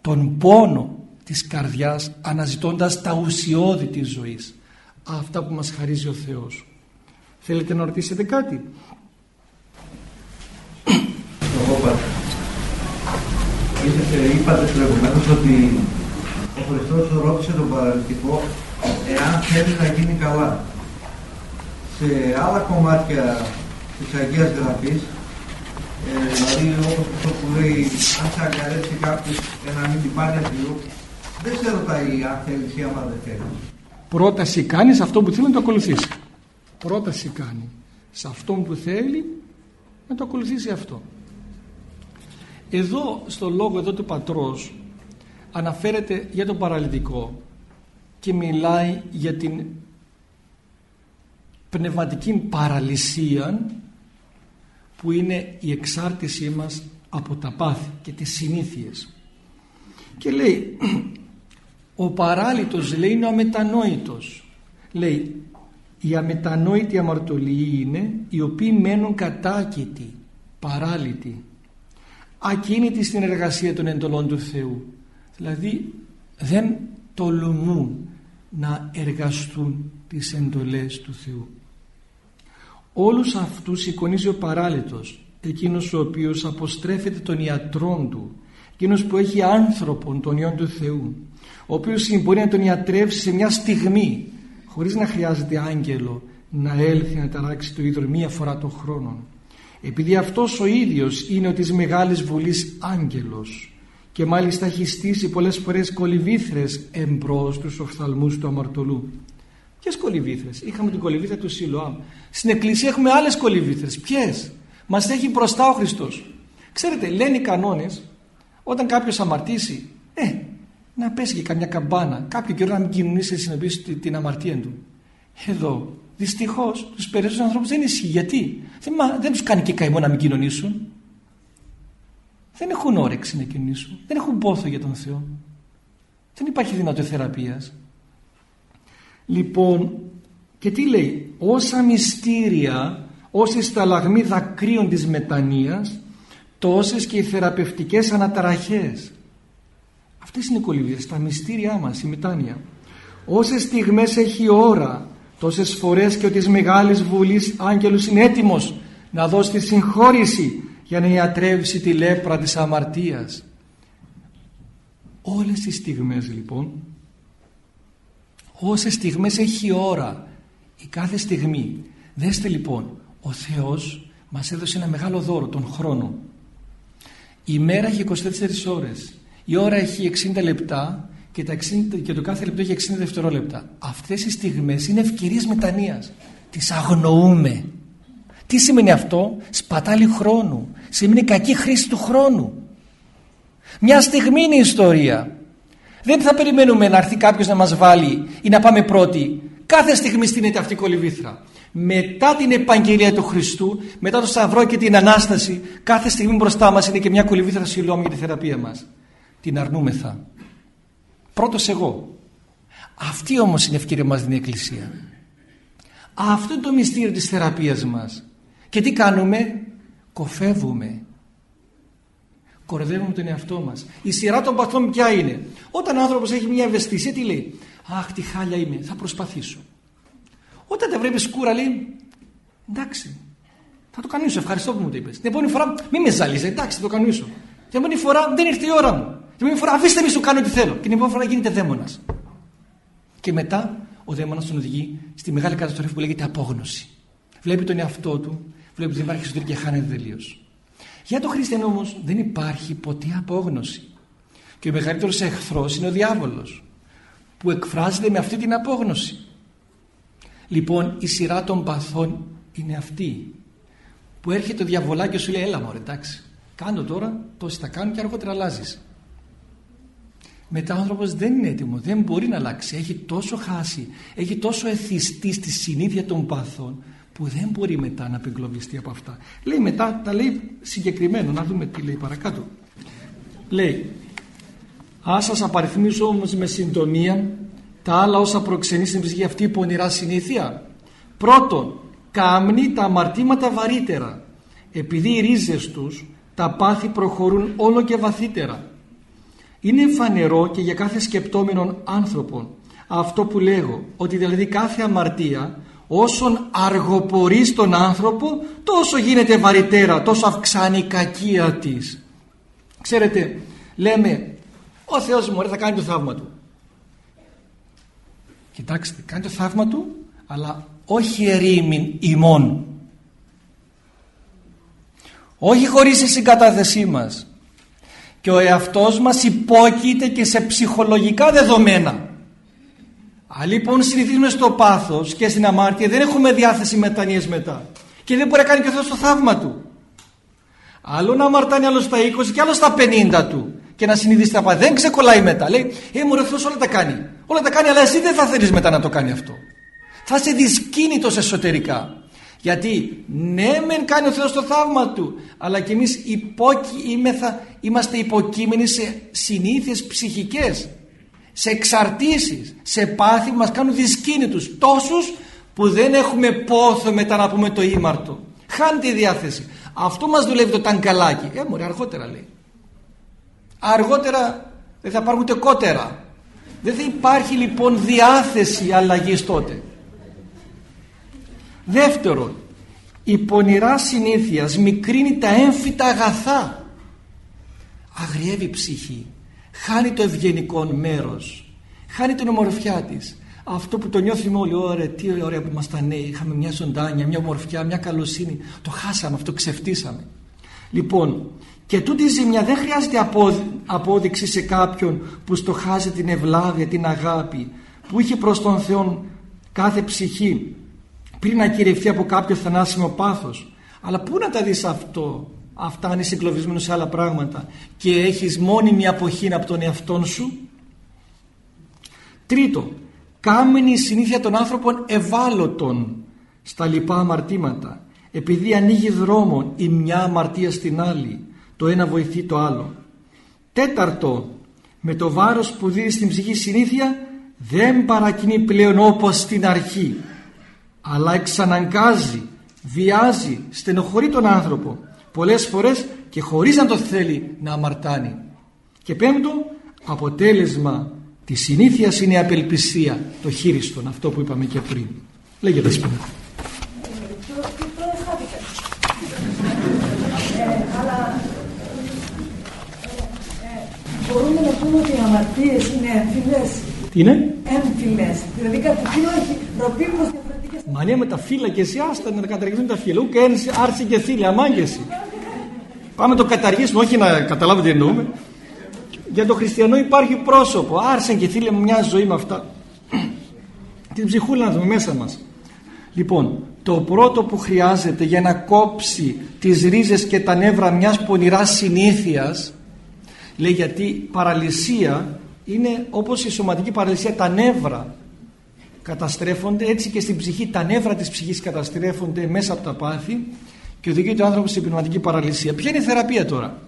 τον πόνο της καρδιάς αναζητώντας τα ουσιώδη της ζωής. Αυτά που μας χαρίζει ο Θεός. Θέλετε να ρωτήσετε κάτι; Είπατε προηγουμένως ότι ο Χριστός ρώτησε τον παραλυτικό εάν θέλει να γίνει καλά. Σε άλλα κομμάτια της Αγίας Γραφής ε, δηλαδή όπως αυτό που λέει αν σε αγκαρέσει κάποιος για να μην την πάρει δεν σε ρωτάει αν θέλεις ή άμα δεν θέλεις. Πρόταση κάνει σε αυτό που θέλει να το ακολουθήσει. Πρόταση κάνει. Σε αυτό που θέλει να το ακολουθήσει αυτό. Εδώ στο λόγο εδώ του πατρός αναφέρεται για τον παραλυτικό και μιλάει για την πνευματική παραλυσία που είναι η εξάρτησή μας από τα πάθη και τις συνήθειες. Και λέει ο παράλυτος λέει είναι ο αμετανόητος. Λέει η αμετανόητη αμαρτωλοί είναι οι οποίοι μένουν κατάκητοι παράλυτοι ακίνητοι στην εργασία των εντολών του Θεού. Δηλαδή δεν τολμούν να εργαστούν τις εντολές του Θεού όλους αυτούς εικονίζει ο παράλυτος εκείνος ο οποίος αποστρέφεται των ιατρών του εκείνος που έχει άνθρωπον τον Υιόν του Θεού ο οποίος μπορεί να τον ιατρεύσει σε μια στιγμή χωρίς να χρειάζεται άγγελο να έλθει να ταράξει το ίδιο μία φορά τον χρόνο επειδή αυτός ο ίδιος είναι ο της Μεγάλης Βουλής άγγελος και μάλιστα έχει στήσει πολλές φορές κολυβήθρες εμπρός στους οφθαλμούς του αμαρτωλού Ποιες κολυβήθρες, είχαμε την κολυβήθρα του Σιλοάμ. Στην εκκλησία έχουμε άλλες κολυβήθρες. Ποιες, μας έχει μπροστά ο Χριστός. Ξέρετε, λένε οι κανόνες, όταν κάποιος αμαρτήσει, ε, να πέσει και καμιά καμπάνα, κάποιο καιρό να μην κοινωνήσει να συνειδητοποιήσει την αμαρτία του. Εδώ, δυστυχώς, του περισσότερους ανθρώπους δεν ισχύει. Γιατί; Δεν, δεν τους κάνει και καημό να μην κοινωνήσουν. Δεν έχουν όρεξη να κοινωνήσουν. Δεν έχουν πόθο για τον Θεό. Δεν υπάρχει δυνατότητα θεραπείας. Λοιπόν, και τι λέει, όσα μυστήρια, όσοι σταλαγμοί δακρύων της μετανοίας, τόσες και οι θεραπευτικές αναταραχές. Αυτές είναι οι κολυβίες, τα μυστήριά μας, η μετάνοια. Όσες στιγμές έχει ώρα, τόσες φορές και ο της Μεγάλης Βουλής Άγγελος είναι έτοιμος να δώσει τη συγχώρηση για να ιατρεύσει τη λέπρα της αμαρτίας. Όλες τις στιγμές λοιπόν όσες στιγμές έχει ώρα η κάθε στιγμή δέστε λοιπόν ο Θεός μας έδωσε ένα μεγάλο δώρο τον χρόνο η μέρα έχει 24 ώρες η ώρα έχει 60 λεπτά και, τα 60, και το κάθε λεπτό έχει 60 δευτερόλεπτα αυτές οι στιγμές είναι ευκαιρίες μετανοίας τις αγνοούμε τι σημαίνει αυτό; Σπατάλη χρόνου σημαίνει κακή χρήση του χρόνου μια στιγμή είναι η ιστορία δεν θα περιμένουμε να έρθει κάποιος να μας βάλει ή να πάμε πρώτοι. Κάθε στιγμή στείνεται αυτή η κολυβήθρα. Μετά την επαγγελία του Χριστού, μετά το Σταυρό και την Ανάσταση, κάθε στιγμή μπροστά μας είναι και μια κολυβήθρα σιλόμη για τη θεραπεία μας. Την αρνούμεθα. Πρώτος εγώ. Αυτή όμως είναι η ευκαιρία μας την Εκκλησία. Αυτό είναι το μυστήριο της θεραπείας μας. Και τι κάνουμε, κοφεύουμε κορδεύουμε τον εαυτό μας. Η σειρά των παθών ποια είναι; Όταν ο άνθρωπος έχει μια ευαισθησία, τι λέει; Αχ, τι χάλια είμαι, θα προσπαθήσω. Όταν τα βλέπεις σκούρα, λέει. Εντάξει, θα το κανίσω. Ευχαριστώ που μου το είπες. Την επόμενη φορά, μην με ζαλίζει, εντάξει, θα το κανίσω. Την επόμενη φορά δεν ήρθε η ώρα μου. Την επόμενη φορά, αφήστε με, σου κάνω τι θέλω. Και την επόμενη φορά γίνεται δαίμονας. Και μετά ο δαίμονας τον οδηγεί στη μεγάλη καταστροφή που λέγεται απόγνωση. Βλέπει τον εαυτό του, βλέπει ότι δεν υπάρχει εσωτερική και χάνεται τελείως. Για τον χριστιανό όμως δεν υπάρχει ποτέ απόγνωση. Και ο μεγαλύτερος εχθρός είναι ο διάβολος που εκφράζεται με αυτή την απόγνωση. Λοιπόν η σειρά των παθών είναι αυτή που έρχεται ο διαβολάκι και σου λέει έλα μωρέ εντάξει κάνω τώρα τόσοι θα κάνουν και αργότερα αλλάζεις. Μετά ο άνθρωπος δεν είναι έτοιμο, δεν μπορεί να αλλάξει. Έχει τόσο χάσει, έχει τόσο εθιστεί στη συνήθεια των παθών που δεν μπορεί μετά να απεγκλωβιστεί από αυτά. Λέει μετά, τα λέει συγκεκριμένο, να δούμε τι λέει παρακάτω. Λέει, ας σας απαριθμίσω όμως με συντομία τα άλλα όσα προξενεί στην ψυχή αυτή η πονηρά συνήθεια. Πρώτον, κάμνει τα αμαρτήματα βαρύτερα, επειδή οι ρίζες τους τα πάθη προχωρούν όλο και βαθύτερα. Είναι φανερό και για κάθε σκεπτόμενον άνθρωπον αυτό που λέγω, ότι δηλαδή κάθε αμαρτία όσον αργοπορεί στον άνθρωπο τόσο γίνεται βαρυτέρα, τόσο αυξάνει η κακία της. Ξέρετε, λέμε ο Θεός μου θα κάνει το θαύμα του. Κοιτάξτε, κάνει το θαύμα του, αλλά όχι ερήμην ημών. Όχι χωρίς τη συγκατάθεσή μας. Και ο εαυτός μας υπόκειται και σε ψυχολογικά δεδομένα. Αν λοιπόν συνηθίζουμε στο πάθος και στην αμάρτια δεν έχουμε διάθεση μετανοίες μετά. Και δεν μπορεί να κάνει και ο Θεός το θαύμα του. Άλλο να αμαρτάνει άλλο στα 20 και άλλο στα 50 του. Και να συνειδήσει τα πάντα. Δεν ξεκολλάει μετά. Λέει, ε μου Θεός όλα τα κάνει. Όλα τα κάνει αλλά εσύ δεν θα θέλεις μετά να το κάνει αυτό. Θα είσαι δυσκίνητος εσωτερικά. Γιατί ναι μεν κάνει ο Θεός το θαύμα του αλλά και εμείς υπόκει, είμαστε υποκείμενοι σε συνήθειες ψυχικές σε εξαρτήσεις, σε πάθη που μας κάνουν δυσκίνητους τόσους που δεν έχουμε πόθο μετά να πούμε το ήμαρτο. Χάνει τη διάθεση. Αυτό μας δουλεύει το ταγκαλάκι. Ε μωρέ αργότερα λέει. Αργότερα δεν θα υπάρχουν ούτε κότερα. Δεν θα υπάρχει λοιπόν διάθεση αλλαγής τότε δεύτερον η πονηρά συνήθεια μικρύνει τα έμφυτα αγαθά. Αγριεύει η ψυχή χάνει το ευγενικό μέρος χάνει την ομορφιά της. Αυτό που το νιώθουμε όλοι ωραία τι ωραία που ήμασταν νέοι είχαμε μια ζωντάνια, μια ομορφιά, μια καλοσύνη το χάσαμε αυτό, ξεφτύσαμε. Λοιπόν και τούτη η ζημιά δεν χρειάζεται απόδειξη σε κάποιον που στοχάζει την ευλάβεια, την αγάπη που είχε προς τον Θεό κάθε ψυχή πριν να κυριευτεί από κάποιο θανάσιμο πάθος. Αλλά πού να τα δεις αυτό αυτά αν είσαι εγκλωβισμένος σε άλλα πράγματα και έχεις μόνιμη αποχή από τον εαυτό σου; Τρίτο κάμενη η συνήθεια των άνθρωπων ευάλωτων στα λοιπά αμαρτήματα. Επειδή ανοίγει δρόμο η μια αμαρτία στην άλλη το ένα βοηθεί το άλλο. Τέταρτο με το βάρος που δίνεις στην ψυχή συνήθεια δεν παρακινεί πλέον όπως στην αρχή αλλά εξαναγκάζει, βιάζει, στενοχωρεί τον άνθρωπο πολλές φορές και χωρίς να το θέλει να αμαρτάνει. Και πέμπτο, αποτέλεσμα της συνήθειας είναι η απελπισία, το χείριστον, αυτό που είπαμε και πριν. Λέγε τα σπίνα. Μπορούμε να πούμε ότι οι αμαρτίες είναι έμφυλες. Τι είναι; Έμφυλες. Δηλαδή κάτι τέτοιο έχει ροπή προς διαφορετικές... Μανία με τα φύλλα και εσύ άστα να καταργηθούν τα φύλλα. Ούτε άρση και θύλια, αμάγεση. Πάμε το καταργήσουμε, όχι να καταλάβετε τι εννοούμε. Για το χριστιανό υπάρχει πρόσωπο. Άρσε και θύλε μου μια ζωή με αυτά. Την ψυχούλα να δούμε μέσα μας. Λοιπόν, το πρώτο που χρειάζεται για να κόψει τις ρίζες και τα νεύρα μιας πονηράς συνήθειας λέει γιατί παραλυσία είναι όπως η σωματική παραλυσία τα νεύρα καταστρέφονται έτσι και στην ψυχή τα νεύρα της ψυχής καταστρέφονται μέσα από τα πάθη και οδηγεί τον άνθρωπος στην πνευματική παραλυσία. Ποια είναι η θεραπεία τώρα;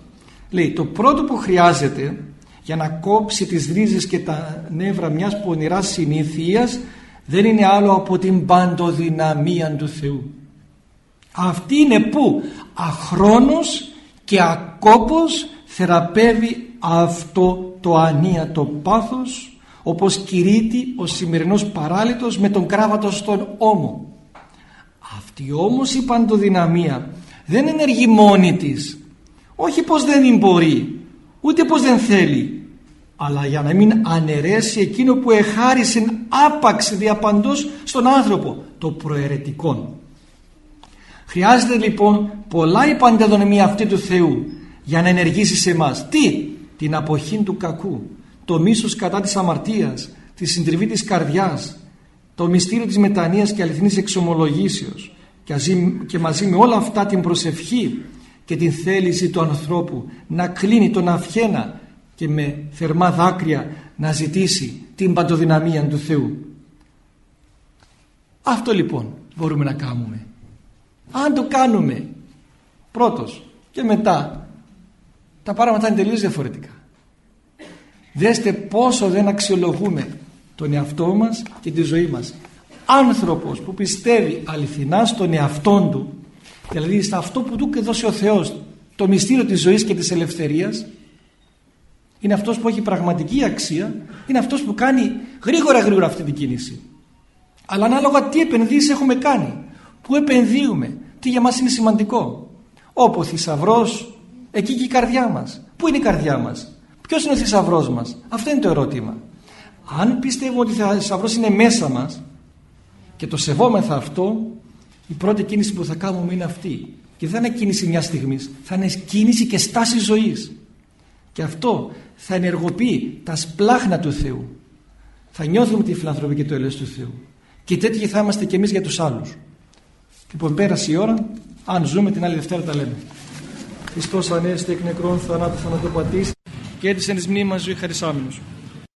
Λέει το πρώτο που χρειάζεται για να κόψει τις ρίζες και τα νεύρα μιας πονηράς συνήθειας δεν είναι άλλο από την παντοδυναμία του Θεού. Αυτή είναι που αχρόνος και ακόπος θεραπεύει αυτό το ανίατο πάθος όπως κηρύττει ο σημερινός παράλυτος με τον κράβατο στον ώμο. Αυτή όμως η παντοδυναμία δεν ενεργεί μόνη της. Όχι πως δεν μπορεί, ούτε πως δεν θέλει, αλλά για να μην αναιρέσει εκείνο που εχάρισε άπαξ διαπαντός στον άνθρωπο, το προαιρετικό. Χρειάζεται λοιπόν πολλά η παντοδυναμία αυτή του Θεού για να ενεργήσει σε εμάς. Τι; Την αποχή του κακού, το μίσος κατά της αμαρτίας, τη συντριβή της καρδιάς, το μυστήριο της μετανοίας και αληθινής εξομολογήσεως, και μαζί με όλα αυτά την προσευχή και την θέληση του ανθρώπου να κλείνει τον αυχένα και με θερμά δάκρυα να ζητήσει την παντοδυναμία του Θεού. Αυτό λοιπόν μπορούμε να κάνουμε. Αν το κάνουμε πρώτος και μετά τα πράγματα είναι τελείως διαφορετικά. Δέστε πόσο δεν αξιολογούμε τον εαυτό μας και τη ζωή μας. Άνθρωπος που πιστεύει αληθινά στον εαυτό του δηλαδή στα αυτό που του δώσει ο Θεός το μυστήριο της ζωής και της ελευθερίας είναι αυτός που έχει πραγματική αξία είναι αυτός που κάνει γρήγορα γρήγορα αυτή την κίνηση. Αλλά ανάλογα τι επενδύσεις έχουμε κάνει που επενδύουμε τι για μας είναι σημαντικό. Όπου ο θησαυρός, εκεί και η καρδιά μας. Πού είναι η καρδιά μας; Ποιος είναι ο θησαυρός μας; Αυτό είναι το ερώτημα. Αν πιστεύουμε ότι ο θησαυρός είναι μέσα μας και το σεβόμεθα αυτό η πρώτη κίνηση που θα κάνουμε είναι αυτή. Και δεν είναι κίνηση μιας στιγμής, θα είναι κίνηση και στάση ζωής. Και αυτό θα ενεργοποιεί τα σπλάχνα του Θεού. Θα νιώθουμε τη φιλανθρωπία και το ελεύθερο του Θεού. Και τέτοιοι θα είμαστε και εμείς για τους άλλους. Λοιπόν πέρασε η ώρα. Αν ζούμε την άλλη Δευτέρα τα λέμε. Χριστός Ανέστη εκ νεκρών θανάτου θανατοπατής και έτησεν της μνήμας ζωή χαρισάμενος